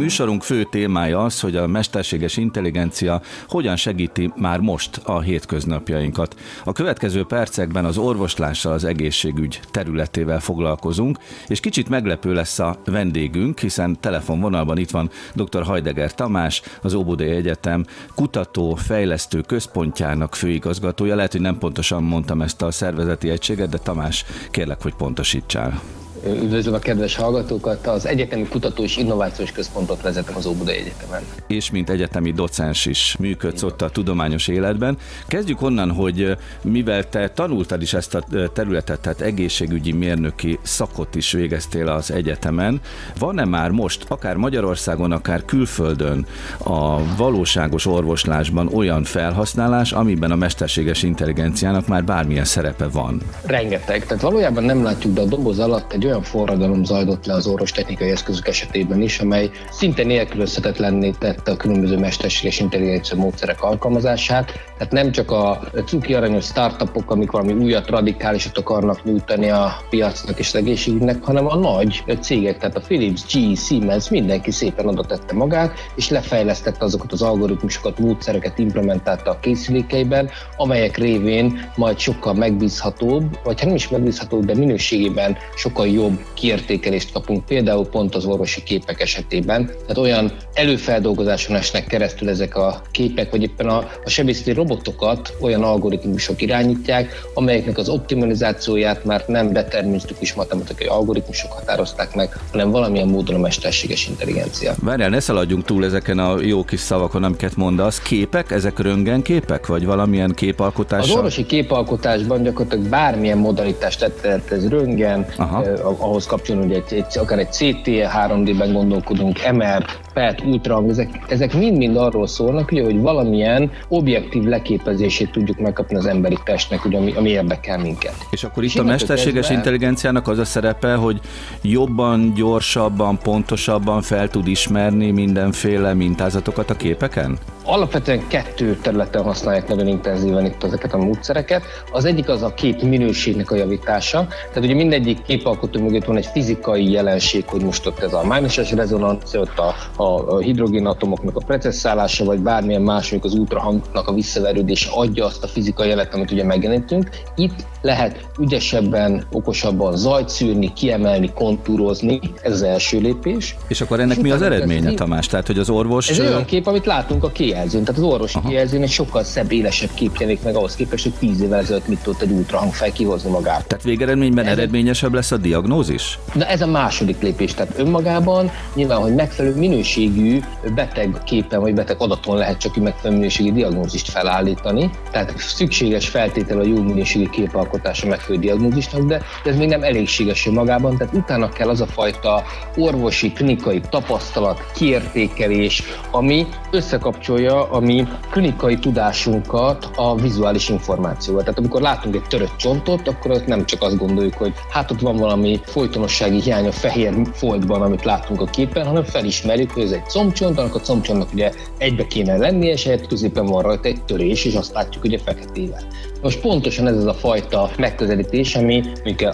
B: Műsorunk fő témája az, hogy a mesterséges intelligencia hogyan segíti már most a hétköznapjainkat. A következő percekben az orvoslással az egészségügy területével foglalkozunk, és kicsit meglepő lesz a vendégünk, hiszen telefonvonalban itt van dr. Hajdeger Tamás, az Óbudai Egyetem kutató, fejlesztő központjának főigazgatója. Lehet, hogy nem pontosan mondtam ezt a szervezeti egységet, de Tamás, kérlek, hogy pontosítsál.
I: Üdvözlöm a kedves hallgatókat! Az Egyetemi Kutató és Innovációs Központot vezetem az Óbudai Egyetemen.
B: És mint egyetemi docens is működsz ott a tudományos életben. Kezdjük onnan, hogy mivel te tanultad is ezt a területet, tehát egészségügyi mérnöki szakot is végeztél az egyetemen, van-e már most, akár Magyarországon, akár külföldön a valóságos orvoslásban olyan felhasználás, amiben a mesterséges intelligenciának már bármilyen szerepe van?
I: Rengeteg. Tehát valójában nem látjuk, de a doboz alatt egy olyan forradalom zajlott le az orvostechnikai eszközök esetében is, amely szinte nélkülözhetetlenné tette a különböző mesterséges intelligencia módszerek alkalmazását. Tehát nem csak a cuki aranyos startupok, amik valami újat, radikálisat akarnak nyújtani a piacnak és az egészségügynek, hanem a nagy cégek, tehát a Philips, GE, Siemens, mindenki szépen oda tette magát, és lefejlesztette azokat az algoritmusokat, módszereket implementálta a készülékeiben, amelyek révén majd sokkal megbízhatóbb, vagy hát nem is megbízhatóbb, de minőségében sokkal jobb kiértékelést kapunk, például pont az orvosi képek esetében. Tehát olyan előfeldolgozáson esnek keresztül ezek a képek, vagy éppen a, a sebészeti robotokat olyan algoritmusok irányítják, amelyeknek az optimalizációját már nem determinisztikus matematikai algoritmusok határozták meg, hanem valamilyen módon a mesterséges intelligencia.
B: Várjál, ne szaladjunk túl ezeken a jó kis szavakon, amiket mondasz. Képek, ezek röntgenképek, vagy valamilyen képalkotás?
I: Az orvosi képalkotásban gyakorlatilag bármilyen modalitást tett, ez röntgen, eh, ahhoz kapcsolódó, hogy egy, egy, akár egy CT, 3D-ben gondolkodunk, MR, PET, ultrahang, ezek, ezek mind-mind arról szólnak, ugye, hogy valamilyen objektív leképezését tudjuk megkapni az emberi testnek, ugye, ami, ami érdekel minket.
B: És akkor itt a mesterséges kezdve... intelligenciának az a szerepe, hogy jobban, gyorsabban, pontosabban fel tud ismerni mindenféle mintázatokat a képeken?
I: Alapvetően kettő területen használják nagyon intenzíven itt ezeket a módszereket. Az egyik az a kép minőségnek a javítása. Tehát ugye mindegyik képalkotó mögött van egy fizikai jelenség, hogy most ott ez a mágneses rezonancia, ott a, a, a hidrogénatomoknak a precesszálása, vagy bármilyen más, az ultrahangnak a visszaverődése adja azt a fizikai jelet, amit ugye megjelenítünk. Itt lehet ügyesebben, okosabban zajt szűrni, kiemelni, kontúrozni, ez az első lépés.
B: És akkor ennek és mi az eredménye, Tamás? Tehát, hogy az orvos...
I: Ez olyan kép, amit látunk a kijelzőn. Tehát az orvosi Aha. kijelzőn egy sokkal szebb, élesebb kép jelenik meg ahhoz képest, hogy tíz évvel ezelőtt mit tudott egy ultrahangfej kihozni magát.
B: Tehát végeredményben ez eredményesebb lesz a diagnózis?
I: Na ez a második lépés. Tehát önmagában nyilván, hogy megfelelő minőségű beteg képen vagy beteg adaton lehet csak megfelelő minőségű diagnózist felállítani. Tehát szükséges feltétel a jó minőségű képalkotása megfelelő diagnózisnak, de ez még nem elégséges önmagában, tehát utána kell az a fajta orvosi, klinikai tapasztalat, kiértékelés, ami összekapcsolja a mi klinikai tudásunkat a vizuális információval. Tehát amikor látunk egy törött csontot, akkor ott nem csak azt gondoljuk, hogy hát ott van valami folytonossági hiány a fehér foltban, amit látunk a képen, hanem felismerjük, ez egy combcsont, annak a combcsontnak ugye egybe kéne lenni, és helyett középen van rajta egy törés, és azt látjuk ugye feketével. Most pontosan ez az a fajta megközelítés, ami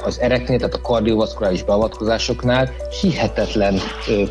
I: az ereknél, tehát a kardiovaszkuláris beavatkozásoknál hihetetlen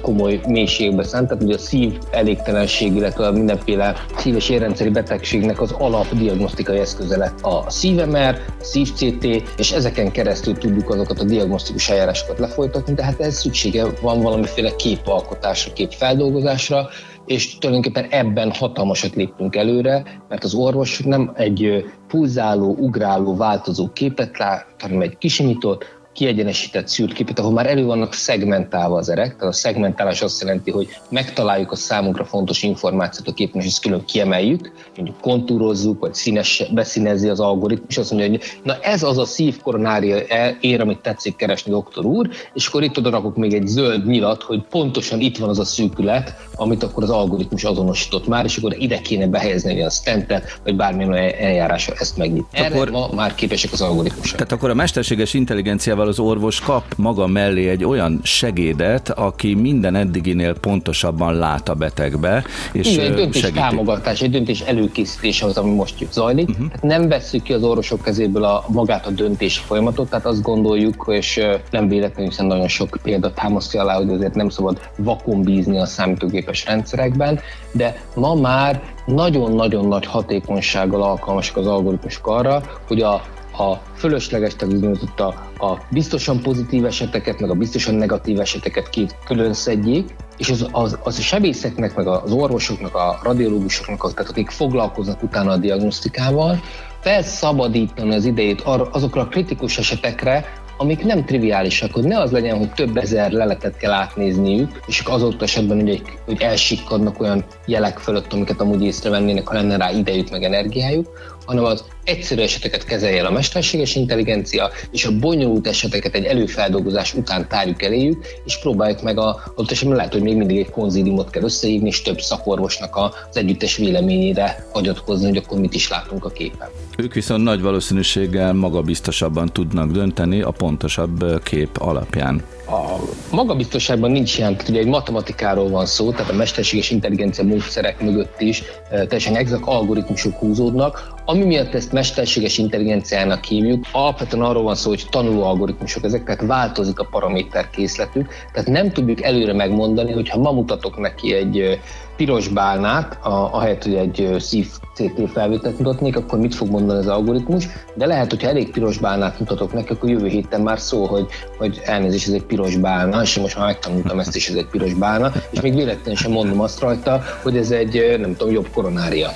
I: komoly mélységbe szánt, tehát ugye a szív elégtelenség, illetve mindenféle szíves érrendszeri betegségnek az alapdiagnosztikai eszköze lett a szívemer, a szív-CT, és ezeken keresztül tudjuk azokat a diagnosztikus eljárásokat lefolytatni, de hát ez szüksége van valamiféle képalkotásra, képfeldolgozásra, és tulajdonképpen ebben hatalmasat léptünk előre, mert az orvos nem egy pulzáló, ugráló, változó képet lát, hanem egy kisimított, kiegyenesített szűrt képet, ahol már elő vannak szegmentálva az erek. Tehát a szegmentálás azt jelenti, hogy megtaláljuk a számunkra fontos információt a képen, és ezt külön kiemeljük, mondjuk kontúrozzuk, vagy színes, beszínezi az algoritmus, azt mondja, hogy na ez az a szívkoronária ér, amit tetszik keresni, doktor úr, és akkor itt oda rakok még egy zöld nyilat, hogy pontosan itt van az a szűkület, amit akkor az algoritmus azonosított már, és akkor ide kéne behelyezni a stentet, vagy bármilyen eljárásra ezt megnyitni. Erre akkor, ma már képesek az algoritmusok.
B: Tehát akkor a mesterséges intelligenciával az orvos kap maga mellé egy olyan segédet, aki minden eddiginél pontosabban lát a betegbe, és Igen,
I: egy döntés segíti. támogatás, egy döntés előkészítés az, ami most zajlik. Uh-huh. Hát nem vesszük ki az orvosok kezéből a, magát a döntési folyamatot, tehát azt gondoljuk, és nem véletlenül, hiszen nagyon sok példa támasztja alá, hogy azért nem szabad vakon bízni a számítógépes rendszerekben, de ma már nagyon-nagyon nagy hatékonysággal alkalmasak az algoritmusok arra, hogy a a fölösleges, tehát a, a biztosan pozitív eseteket, meg a biztosan negatív eseteket két külön szedjék, és az, az, az a sebészeknek, meg az orvosoknak, a radiológusoknak, az, tehát akik foglalkoznak utána a diagnosztikával, felszabadítani az idejét azokra a kritikus esetekre, amik nem triviálisak, hogy ne az legyen, hogy több ezer leletet kell átnézniük, és azóta esetben hogy, hogy elsikkadnak olyan jelek fölött, amiket amúgy észrevennének, ha lenne rá idejük meg energiájuk, hanem az egyszerű eseteket kezelje el a mesterséges intelligencia, és a bonyolult eseteket egy előfeldolgozás után tárjuk eléjük, és próbáljuk meg a, ott esetben lehet, hogy még mindig egy konzíliumot kell összehívni, és több szakorvosnak az együttes véleményére hagyatkozni, hogy akkor mit is látunk a képen.
B: Ők viszont nagy valószínűséggel magabiztosabban tudnak dönteni a pontosabb kép alapján.
I: A magabiztosságban nincs ilyen, ugye egy matematikáról van szó, tehát a mesterséges intelligencia módszerek mögött is eh, teljesen exakt algoritmusok húzódnak, ami miatt ezt mesterséges intelligenciának hívjuk, alapvetően arról van szó, hogy tanuló algoritmusok ezek, tehát változik a paraméter készletük, tehát nem tudjuk előre megmondani, hogy ha ma mutatok neki egy piros bálnát, ahelyett, hogy egy szív CT felvételt mutatnék, akkor mit fog mondani az algoritmus, de lehet, hogyha elég piros bálnát mutatok neki, akkor jövő héten már szó, hogy, hogy elnézést, ez egy piros bálna, és most már megtanultam ezt is, ez egy piros bálna, és még véletlenül sem mondom azt rajta, hogy ez egy, nem tudom, jobb koronária.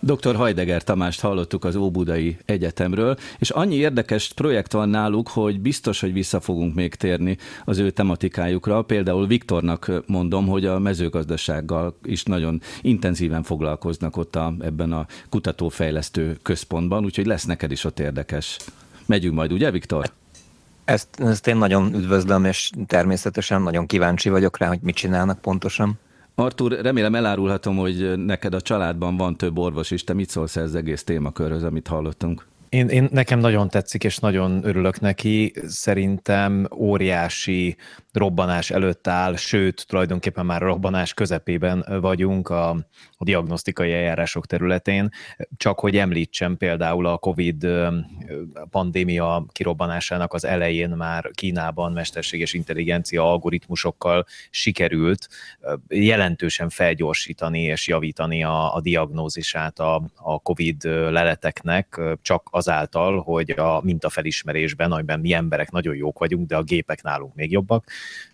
B: Dr. Hajdeger Tamást hallottuk az Óbudai Egyetemről, és annyi érdekes projekt van náluk, hogy biztos, hogy vissza fogunk még térni az ő tematikájukra. Például Viktornak mondom, hogy a mezőgazdasággal is nagyon intenzíven foglalkoznak ott a, ebben a kutatófejlesztő központban, úgyhogy lesz neked is ott érdekes. Megyünk majd, ugye, Viktor?
F: Ezt, ezt én nagyon üdvözlöm, és természetesen nagyon kíváncsi vagyok rá, hogy mit csinálnak pontosan.
B: Artur, remélem elárulhatom, hogy neked a családban van több orvos is. Te mit szólsz ez egész témakörhöz, amit hallottunk?
C: Én, én nekem nagyon tetszik, és nagyon örülök neki. Szerintem óriási robbanás előtt áll, sőt, tulajdonképpen már a robbanás közepében vagyunk a, a diagnosztikai eljárások területén. Csak hogy említsem például a COVID pandémia kirobbanásának az elején már Kínában mesterséges intelligencia algoritmusokkal sikerült jelentősen felgyorsítani és javítani a, a diagnózisát a, a COVID leleteknek, csak azáltal, hogy a mintafelismerésben, amiben mi emberek nagyon jók vagyunk, de a gépek nálunk még jobbak,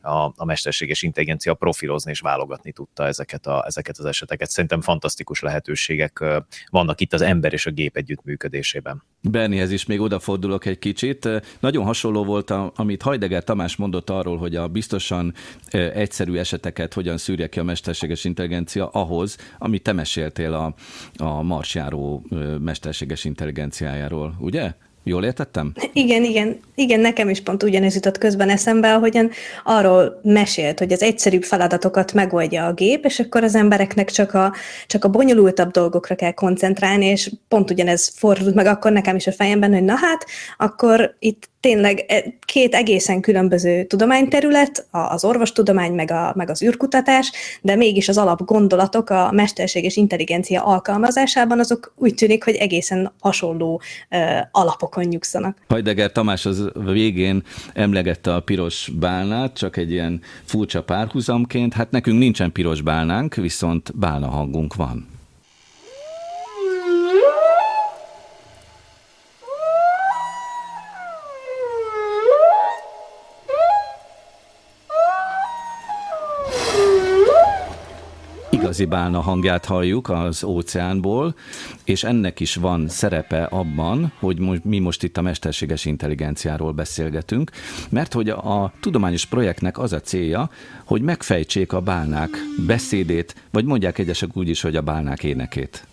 C: a, a mesterséges intelligencia profilozni és válogatni tudta ezeket, a, ezeket az eseteket. Szerintem fantasztikus lehetőségek vannak itt az ember és a gép együttműködésében.
B: Bernihez is még odafordulok egy kicsit. Nagyon hasonló volt, amit Hajdeger Tamás mondott arról, hogy a biztosan egyszerű eseteket hogyan szűrje ki a mesterséges intelligencia ahhoz, amit te meséltél a, a marsjáró mesterséges intelligenciájáról, ugye? Jól értettem?
D: Igen, igen, igen, nekem is pont ugyanez jutott közben eszembe, ahogyan arról mesélt, hogy az egyszerűbb feladatokat megoldja a gép, és akkor az embereknek csak a, csak a bonyolultabb dolgokra kell koncentrálni, és pont ugyanez fordult meg akkor nekem is a fejemben, hogy na hát, akkor itt tényleg e, két egészen különböző tudományterület, az orvostudomány meg, a, meg az űrkutatás, de mégis az alapgondolatok a mesterséges intelligencia alkalmazásában azok úgy tűnik, hogy egészen hasonló uh, alapokon nyugszanak.
B: Hajdeger Tamás az végén emlegette a piros bálnát, csak egy ilyen furcsa párhuzamként. Hát nekünk nincsen piros bálnánk, viszont bálna hangunk van. Igazi bálna hangját halljuk az óceánból, és ennek is van szerepe abban, hogy mi most itt a mesterséges intelligenciáról beszélgetünk, mert hogy a tudományos projektnek az a célja, hogy megfejtsék a bálnák beszédét, vagy mondják egyesek úgy is, hogy a bálnák énekét.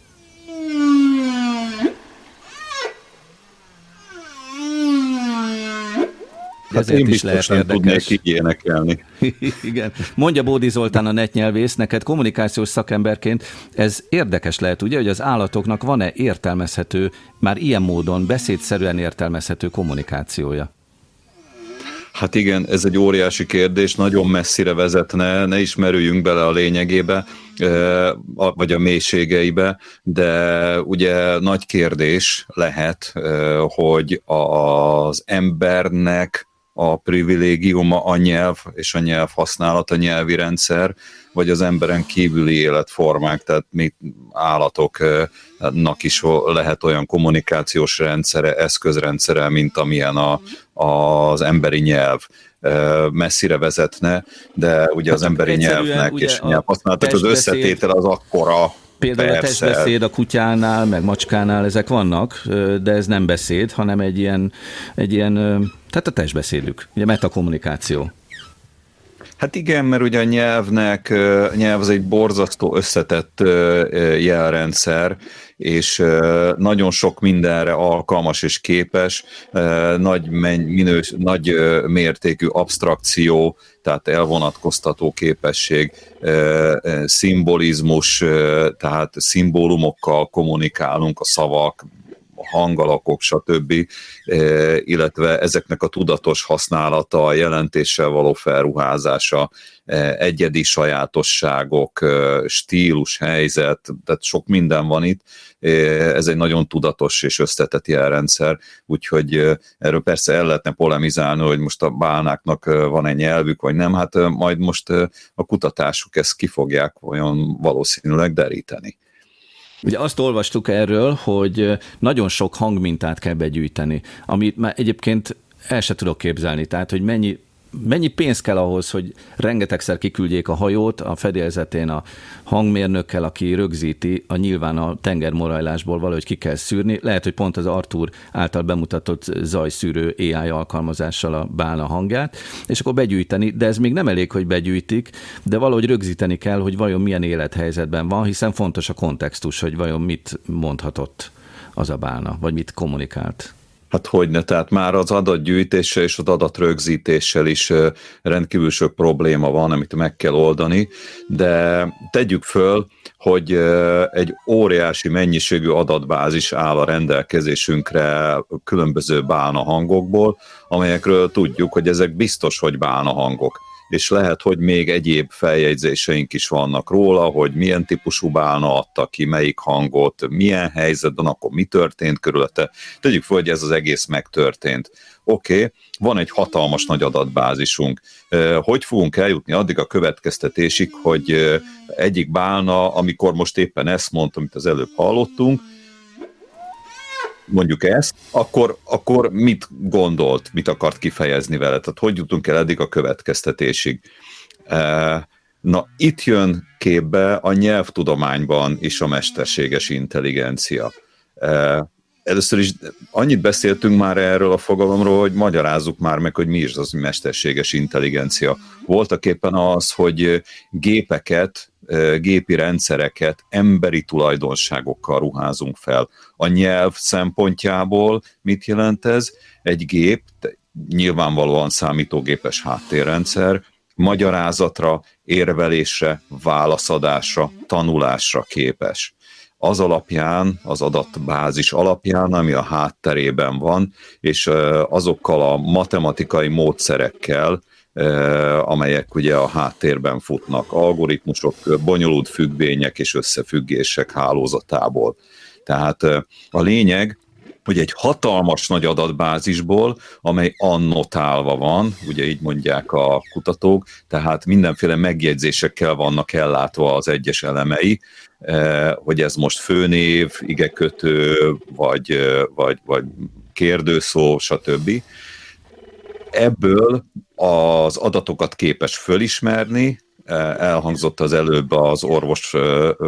E: Hát ezért én is lehet érdekes. tudnék így énekelni. [laughs]
B: Igen. Mondja Bódi Zoltán a netnyelvész, neked kommunikációs szakemberként ez érdekes lehet, ugye, hogy az állatoknak van-e értelmezhető, már ilyen módon beszédszerűen értelmezhető kommunikációja?
E: Hát igen, ez egy óriási kérdés, nagyon messzire vezetne, ne ismerüljünk bele a lényegébe, vagy a mélységeibe, de ugye nagy kérdés lehet, hogy az embernek a privilégiuma a nyelv és a nyelv használat, a nyelvi rendszer, vagy az emberen kívüli életformák, tehát mi állatoknak is lehet olyan kommunikációs rendszere, eszközrendszere, mint amilyen a, az emberi nyelv. Messzire vezetne, de ugye az hát emberi nyelvnek és nyelvhasználatnak az összetétel az akkora,
B: Például Persze. a testbeszéd a kutyánál, meg macskánál ezek vannak, de ez nem beszéd, hanem egy ilyen, egy ilyen tehát a testbeszédük, ugye metakommunikáció.
E: Hát igen, mert ugye a nyelvnek, nyelv az egy borzasztó összetett jelrendszer, és nagyon sok mindenre alkalmas és képes, nagy, minős, nagy mértékű abstrakció, tehát elvonatkoztató képesség, szimbolizmus, tehát szimbólumokkal kommunikálunk, a szavak hangalakok, stb., illetve ezeknek a tudatos használata, a jelentéssel való felruházása, egyedi sajátosságok, e, stílus, helyzet, tehát sok minden van itt. Ez egy nagyon tudatos és összetett jelrendszer, úgyhogy erről persze el lehetne polemizálni, hogy most a bálnáknak van-e nyelvük, vagy nem, hát majd most a kutatásuk ezt ki fogják olyan valószínűleg deríteni.
B: Ugye azt olvastuk erről, hogy nagyon sok hangmintát kell begyűjteni, amit már egyébként el se tudok képzelni, tehát hogy mennyi mennyi pénz kell ahhoz, hogy rengetegszer kiküldjék a hajót a fedélzetén a hangmérnökkel, aki rögzíti, a nyilván a tengermorajlásból valahogy ki kell szűrni. Lehet, hogy pont az Artur által bemutatott zajszűrő AI alkalmazással a bálna hangját, és akkor begyűjteni, de ez még nem elég, hogy begyűjtik, de valahogy rögzíteni kell, hogy vajon milyen élethelyzetben van, hiszen fontos a kontextus, hogy vajon mit mondhatott az a bálna, vagy mit kommunikált.
E: Hát hogyne, tehát már az adatgyűjtéssel és az adatrögzítéssel is rendkívül sok probléma van, amit meg kell oldani, de tegyük föl, hogy egy óriási mennyiségű adatbázis áll a rendelkezésünkre különböző bálna hangokból, amelyekről tudjuk, hogy ezek biztos, hogy bálna hangok és lehet, hogy még egyéb feljegyzéseink is vannak róla, hogy milyen típusú bálna adta ki, melyik hangot, milyen helyzetben, akkor mi történt körülötte. Tegyük fel, hogy ez az egész megtörtént. Oké, okay, van egy hatalmas nagy adatbázisunk. Hogy fogunk eljutni addig a következtetésig, hogy egyik bálna, amikor most éppen ezt mondtam, amit az előbb hallottunk, mondjuk ezt, akkor, akkor mit gondolt, mit akart kifejezni vele? Tehát hogy jutunk el eddig a következtetésig? E, na, itt jön képbe a nyelvtudományban is a mesterséges intelligencia. Először is annyit beszéltünk már erről a fogalomról, hogy magyarázzuk már meg, hogy mi is az mesterséges intelligencia. Voltak éppen az, hogy gépeket, gépi rendszereket emberi tulajdonságokkal ruházunk fel. A nyelv szempontjából mit jelent ez? Egy gép, nyilvánvalóan számítógépes háttérrendszer, magyarázatra, érvelésre, válaszadásra, tanulásra képes az alapján, az adatbázis alapján, ami a hátterében van, és azokkal a matematikai módszerekkel, amelyek ugye a háttérben futnak, algoritmusok, bonyolult függvények és összefüggések hálózatából. Tehát a lényeg, hogy egy hatalmas nagy adatbázisból, amely annotálva van, ugye így mondják a kutatók, tehát mindenféle megjegyzésekkel vannak ellátva az egyes elemei, eh, hogy ez most főnév, igekötő, vagy, eh, vagy, vagy kérdőszó, stb. Ebből az adatokat képes fölismerni, elhangzott az előbb az orvos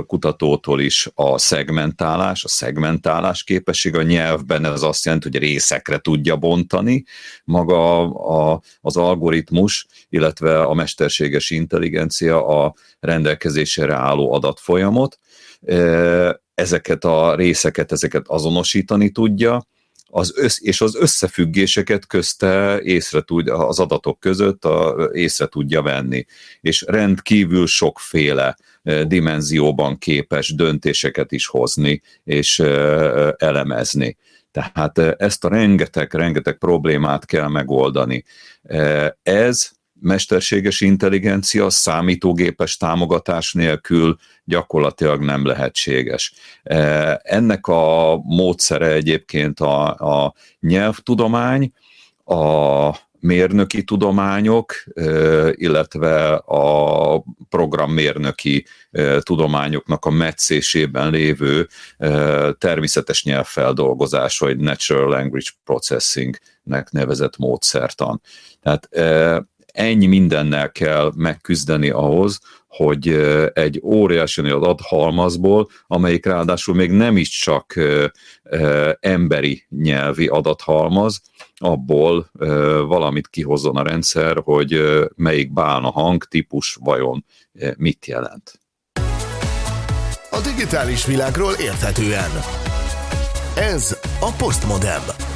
E: kutatótól is a szegmentálás, a szegmentálás képesség a nyelvben, ez azt jelenti, hogy részekre tudja bontani maga a, az algoritmus, illetve a mesterséges intelligencia a rendelkezésére álló adatfolyamot. Ezeket a részeket, ezeket azonosítani tudja, az össz, és az összefüggéseket közte észre tudja, az adatok között a, észre tudja venni, és rendkívül sokféle dimenzióban képes döntéseket is hozni és elemezni. Tehát ezt a rengeteg, rengeteg problémát kell megoldani. Ez mesterséges intelligencia számítógépes támogatás nélkül gyakorlatilag nem lehetséges. E, ennek a módszere egyébként a, a nyelvtudomány, a mérnöki tudományok, e, illetve a programmérnöki e, tudományoknak a metszésében lévő természetes nyelvfeldolgozás, vagy Natural Language Processing-nek nevezett módszertan. Tehát ennyi mindennel kell megküzdeni ahhoz, hogy egy óriási nagy adathalmazból, amelyik ráadásul még nem is csak emberi nyelvi adathalmaz, abból valamit kihozzon a rendszer, hogy melyik bálna hangtípus vajon mit jelent.
A: A digitális világról érthetően. Ez a Postmodem.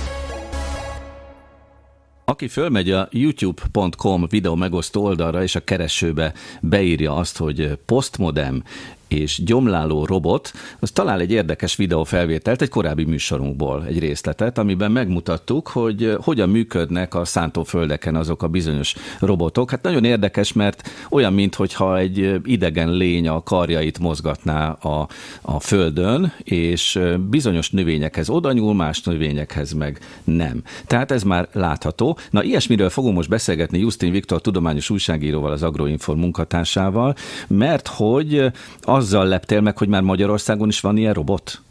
B: Aki fölmegy a youtube.com videó megosztó oldalra, és a keresőbe beírja azt, hogy postmodem és gyomláló robot, az talál egy érdekes videófelvételt egy korábbi műsorunkból, egy részletet, amiben megmutattuk, hogy hogyan működnek a szántóföldeken azok a bizonyos robotok. Hát nagyon érdekes, mert olyan, mintha egy idegen lény a karjait mozgatná a, a földön, és bizonyos növényekhez oda nyúl, más növényekhez meg nem. Tehát ez már látható. Na, ilyesmiről fogunk most beszélgetni Justin Viktor tudományos újságíróval, az Agroinform munkatársával, mert hogy azzal leptél meg, hogy már Magyarországon is van ilyen robot?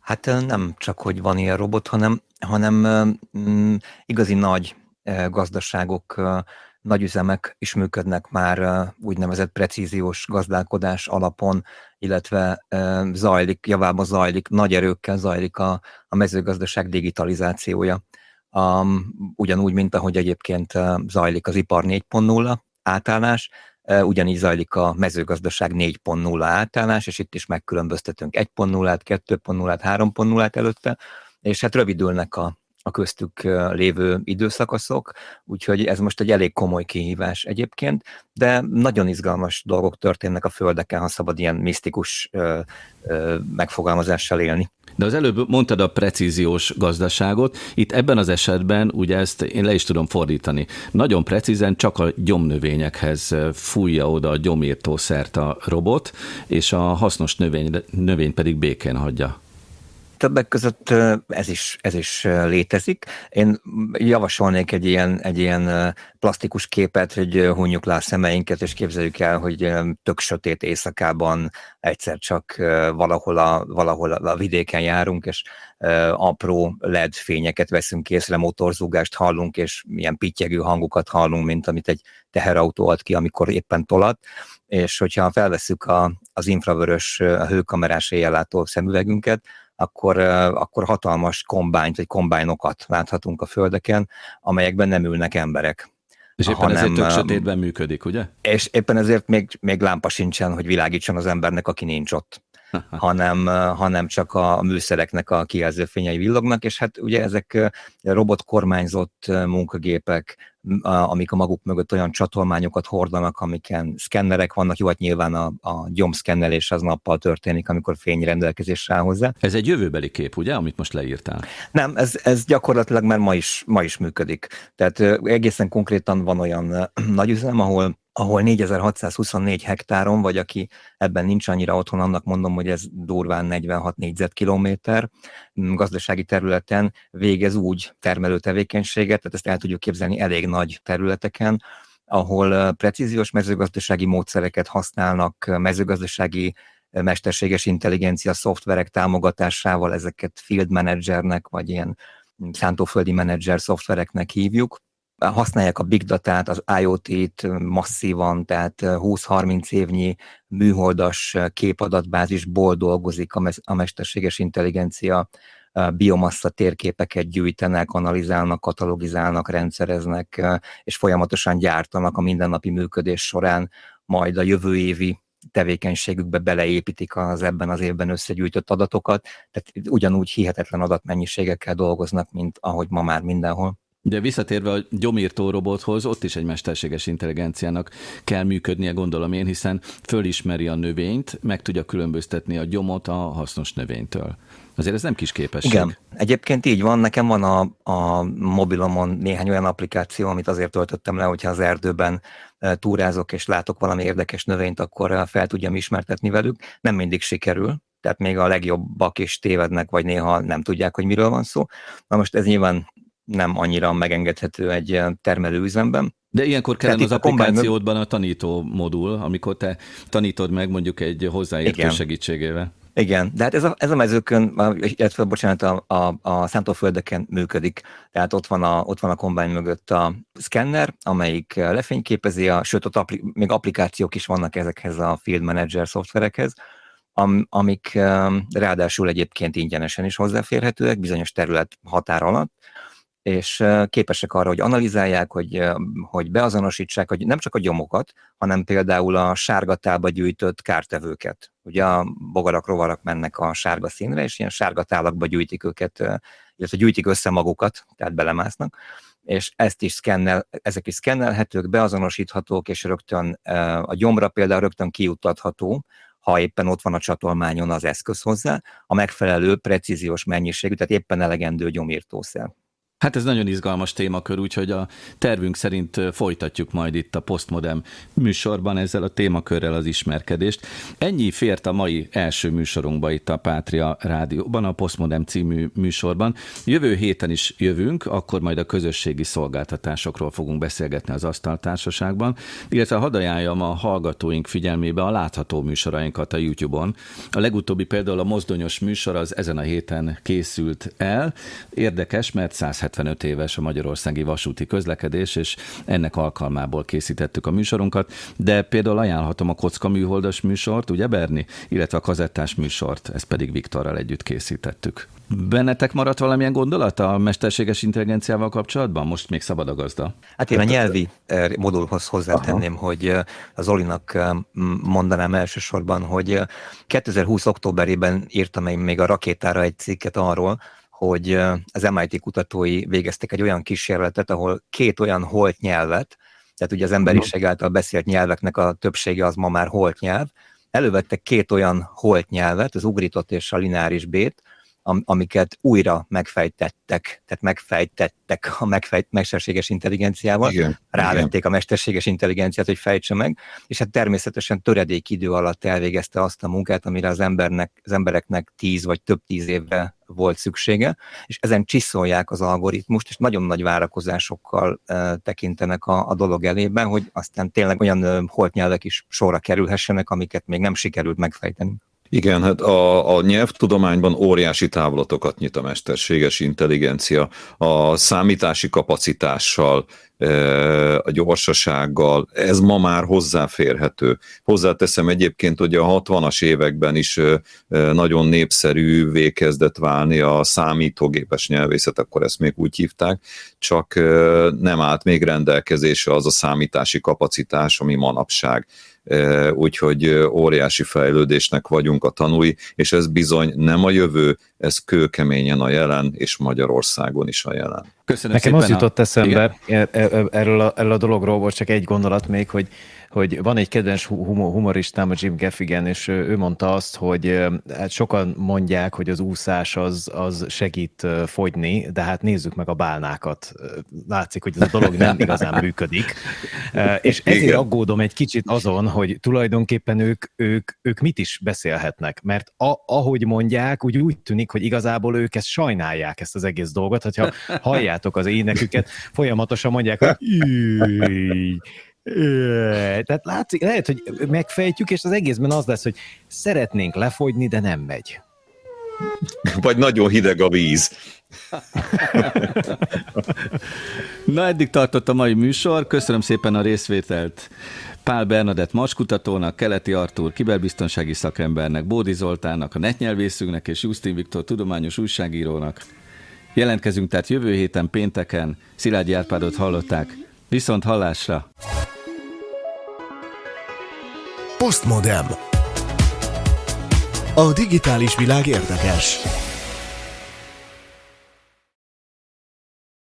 F: Hát nem csak, hogy van ilyen robot, hanem, hanem mm, igazi nagy gazdaságok, nagy üzemek is működnek már úgynevezett precíziós gazdálkodás alapon, illetve zajlik, javába zajlik, nagy erőkkel zajlik a, a mezőgazdaság digitalizációja. Um, ugyanúgy, mint ahogy egyébként zajlik az ipar 4.0 átállás, ugyanígy zajlik a mezőgazdaság 4.0 átállás, és itt is megkülönböztetünk 1.0-át, 2.0-át, 3.0-át előtte, és hát rövidülnek a, a köztük lévő időszakaszok, úgyhogy ez most egy elég komoly kihívás egyébként, de nagyon izgalmas dolgok történnek a földeken, ha szabad ilyen misztikus ö, ö, megfogalmazással élni.
B: De az előbb mondtad a precíziós gazdaságot, itt ebben az esetben ugye ezt én le is tudom fordítani. Nagyon precízen csak a gyomnövényekhez fújja oda a gyomírtószert a robot, és a hasznos növény, növény pedig békén hagyja.
F: Többek között ez is, ez is létezik. Én javasolnék egy ilyen, egy ilyen plastikus képet, hogy hunjuk le a szemeinket, és képzeljük el, hogy tök sötét éjszakában egyszer csak valahol a, valahol a vidéken járunk, és apró LED fényeket veszünk észre, motorzúgást hallunk, és ilyen pittyegő hangokat hallunk, mint amit egy teherautó ad ki, amikor éppen tolat, és hogyha felveszük a, az infravörös, a hőkamerás éjjellátó szemüvegünket, akkor, akkor hatalmas kombányt vagy kombájnokat láthatunk a földeken, amelyekben nem ülnek emberek.
B: És éppen hanem, ezért tök sötétben működik, ugye?
F: És éppen ezért még, még lámpa sincsen, hogy világítson az embernek, aki nincs ott. [laughs] hanem, hanem csak a műszereknek a kijelzőfényei villognak, és hát ugye ezek robotkormányzott munkagépek, amik a maguk mögött olyan csatolmányokat hordanak, amiken szkennerek vannak, jó, hát nyilván a, a gyomszkennelés az nappal történik, amikor fény rendelkezésre áll hozzá.
B: Ez egy jövőbeli kép, ugye, amit most leírtál?
F: Nem, ez, ez gyakorlatilag már ma is, ma is működik. Tehát egészen konkrétan van olyan nagy üzem, ahol ahol 4624 hektáron, vagy aki ebben nincs annyira otthon, annak mondom, hogy ez durván 46 négyzetkilométer. Mm, gazdasági területen végez úgy termelő tevékenységet, tehát ezt el tudjuk képzelni elég nagy területeken, ahol precíziós mezőgazdasági módszereket használnak, mezőgazdasági mesterséges intelligencia szoftverek támogatásával, ezeket field managernek, vagy ilyen szántóföldi menedzser szoftvereknek hívjuk, használják a big datát, az IoT-t masszívan, tehát 20-30 évnyi műholdas képadatbázisból dolgozik a mesterséges intelligencia, biomassa térképeket gyűjtenek, analizálnak, katalogizálnak, rendszereznek, és folyamatosan gyártanak a mindennapi működés során, majd a jövő évi tevékenységükbe beleépítik az ebben az évben összegyűjtött adatokat, tehát ugyanúgy hihetetlen adatmennyiségekkel dolgoznak, mint ahogy ma már mindenhol.
B: De visszatérve a gyomírtó robothoz, ott is egy mesterséges intelligenciának kell működnie, gondolom én, hiszen fölismeri a növényt, meg tudja különböztetni a gyomot a hasznos növénytől. Azért ez nem kis képesség.
F: Igen, egyébként így van. Nekem van a, a mobilomon néhány olyan applikáció, amit azért töltöttem le, hogyha az erdőben túrázok és látok valami érdekes növényt, akkor fel tudjam ismertetni velük. Nem mindig sikerül, tehát még a legjobbak is tévednek, vagy néha nem tudják, hogy miről van szó. Na most ez nyilván nem annyira megengedhető egy termelőüzemben.
B: De ilyenkor kellene az applikációdban a tanító modul, amikor te tanítod meg mondjuk egy hozzáértő Igen. segítségével.
F: Igen, de hát ez a, ez a mezőkön, illetve bocsánat, a, a, a szántóföldeken működik. Tehát ott van a, ott van a kombány mögött a szkenner, amelyik lefényképezi, a, sőt, ott appli, még applikációk is vannak ezekhez a Field Manager szoftverekhez, am, amik ráadásul egyébként ingyenesen is hozzáférhetőek bizonyos terület határ alatt, és képesek arra, hogy analizálják, hogy, hogy beazonosítsák, hogy nem csak a gyomokat, hanem például a sárga gyűjtött kártevőket. Ugye a bogarak, rovarak mennek a sárga színre, és ilyen sárga gyűjtik őket, illetve gyűjtik össze magukat, tehát belemásznak, és ezt is szkennel, ezek is szkennelhetők, beazonosíthatók, és rögtön a gyomra például rögtön kiutatható, ha éppen ott van a csatolmányon az eszköz hozzá, a megfelelő precíziós mennyiségű, tehát éppen elegendő gyomírtószer.
B: Hát ez nagyon izgalmas témakör, úgyhogy a tervünk szerint folytatjuk majd itt a Postmodem műsorban ezzel a témakörrel az ismerkedést. Ennyi fért a mai első műsorunkba itt a Pátria Rádióban, a Postmodem című műsorban. Jövő héten is jövünk, akkor majd a közösségi szolgáltatásokról fogunk beszélgetni az Asztaltársaságban, illetve hadd ajánljam a hallgatóink figyelmébe a látható műsorainkat a YouTube-on. A legutóbbi például a mozdonyos műsor az ezen a héten készült el. Érdekes, mert 170 75 éves a magyarországi vasúti közlekedés, és ennek alkalmából készítettük a műsorunkat, de például ajánlhatom a kocka műholdas műsort, ugye Berni, illetve a kazettás műsort, ezt pedig Viktorral együtt készítettük. Bennetek maradt valamilyen gondolat a mesterséges intelligenciával kapcsolatban? Most még szabad a gazda.
F: Hát én a nyelvi eh, modulhoz hozzátenném, Aha. hogy eh, az Olinak eh, mondanám elsősorban, hogy 2020. októberében írtam én még a rakétára egy cikket arról, hogy az MIT kutatói végeztek egy olyan kísérletet, ahol két olyan holt nyelvet, tehát ugye az emberiség által beszélt nyelveknek a többsége az ma már holt nyelv, elővettek két olyan holt nyelvet, az ugritot és a lineáris bét, amiket újra megfejtettek, tehát megfejtettek a megfejt, mesterséges intelligenciával, igen, rávették igen. a mesterséges intelligenciát, hogy fejtse meg, és hát természetesen töredék idő alatt elvégezte azt a munkát, amire az, embernek, az embereknek tíz vagy több tíz évre volt szüksége, és ezen csiszolják az algoritmust, és nagyon nagy várakozásokkal e, tekintenek a, a dolog elében, hogy aztán tényleg olyan e, holtnyelvek is sorra kerülhessenek, amiket még nem sikerült megfejteni.
E: Igen, hát a, a nyelvtudományban óriási távlatokat nyit a mesterséges intelligencia, a számítási kapacitással, e, a gyorsasággal, ez ma már hozzáférhető. Hozzáteszem egyébként, hogy a 60-as években is e, nagyon népszerűvé kezdett válni a számítógépes nyelvészet, akkor ezt még úgy hívták, csak e, nem állt még rendelkezésre az a számítási kapacitás, ami manapság úgyhogy óriási fejlődésnek vagyunk a tanúi, és ez bizony nem a jövő, ez kőkeményen a jelen, és Magyarországon is a jelen.
C: Köszönöm Nekem az jutott a... eszembe e, e, erről a, erről a dologról, volt csak egy gondolat még, hogy hogy van egy kedvenc humoristám, a Jim Gaffigan, és ő mondta azt, hogy hát sokan mondják, hogy az úszás az, az segít fogyni, de hát nézzük meg a bálnákat. Látszik, hogy ez a dolog nem igazán működik. És ezért Igen. aggódom egy kicsit azon, hogy tulajdonképpen ők, ők, ők mit is beszélhetnek, mert a, ahogy mondják, úgy úgy tűnik, hogy igazából ők ezt sajnálják, ezt az egész dolgot, hogyha halljátok az éneküket, folyamatosan mondják, hogy [laughs] tehát látszik, lehet, hogy megfejtjük, és az egészben az lesz, hogy szeretnénk lefogyni, de nem megy.
E: Vagy nagyon hideg a víz.
B: Na, eddig tartott a mai műsor. Köszönöm szépen a részvételt Pál Bernadett maskutatónak, Keleti Artúr kiberbiztonsági szakembernek, Bódi Zoltánnak, a netnyelvészünknek és Justin Viktor tudományos újságírónak. Jelentkezünk tehát jövő héten pénteken. Szilágyi Árpádot hallották. Viszont hallásra!
A: Postmodem. A digitális világ érdekes.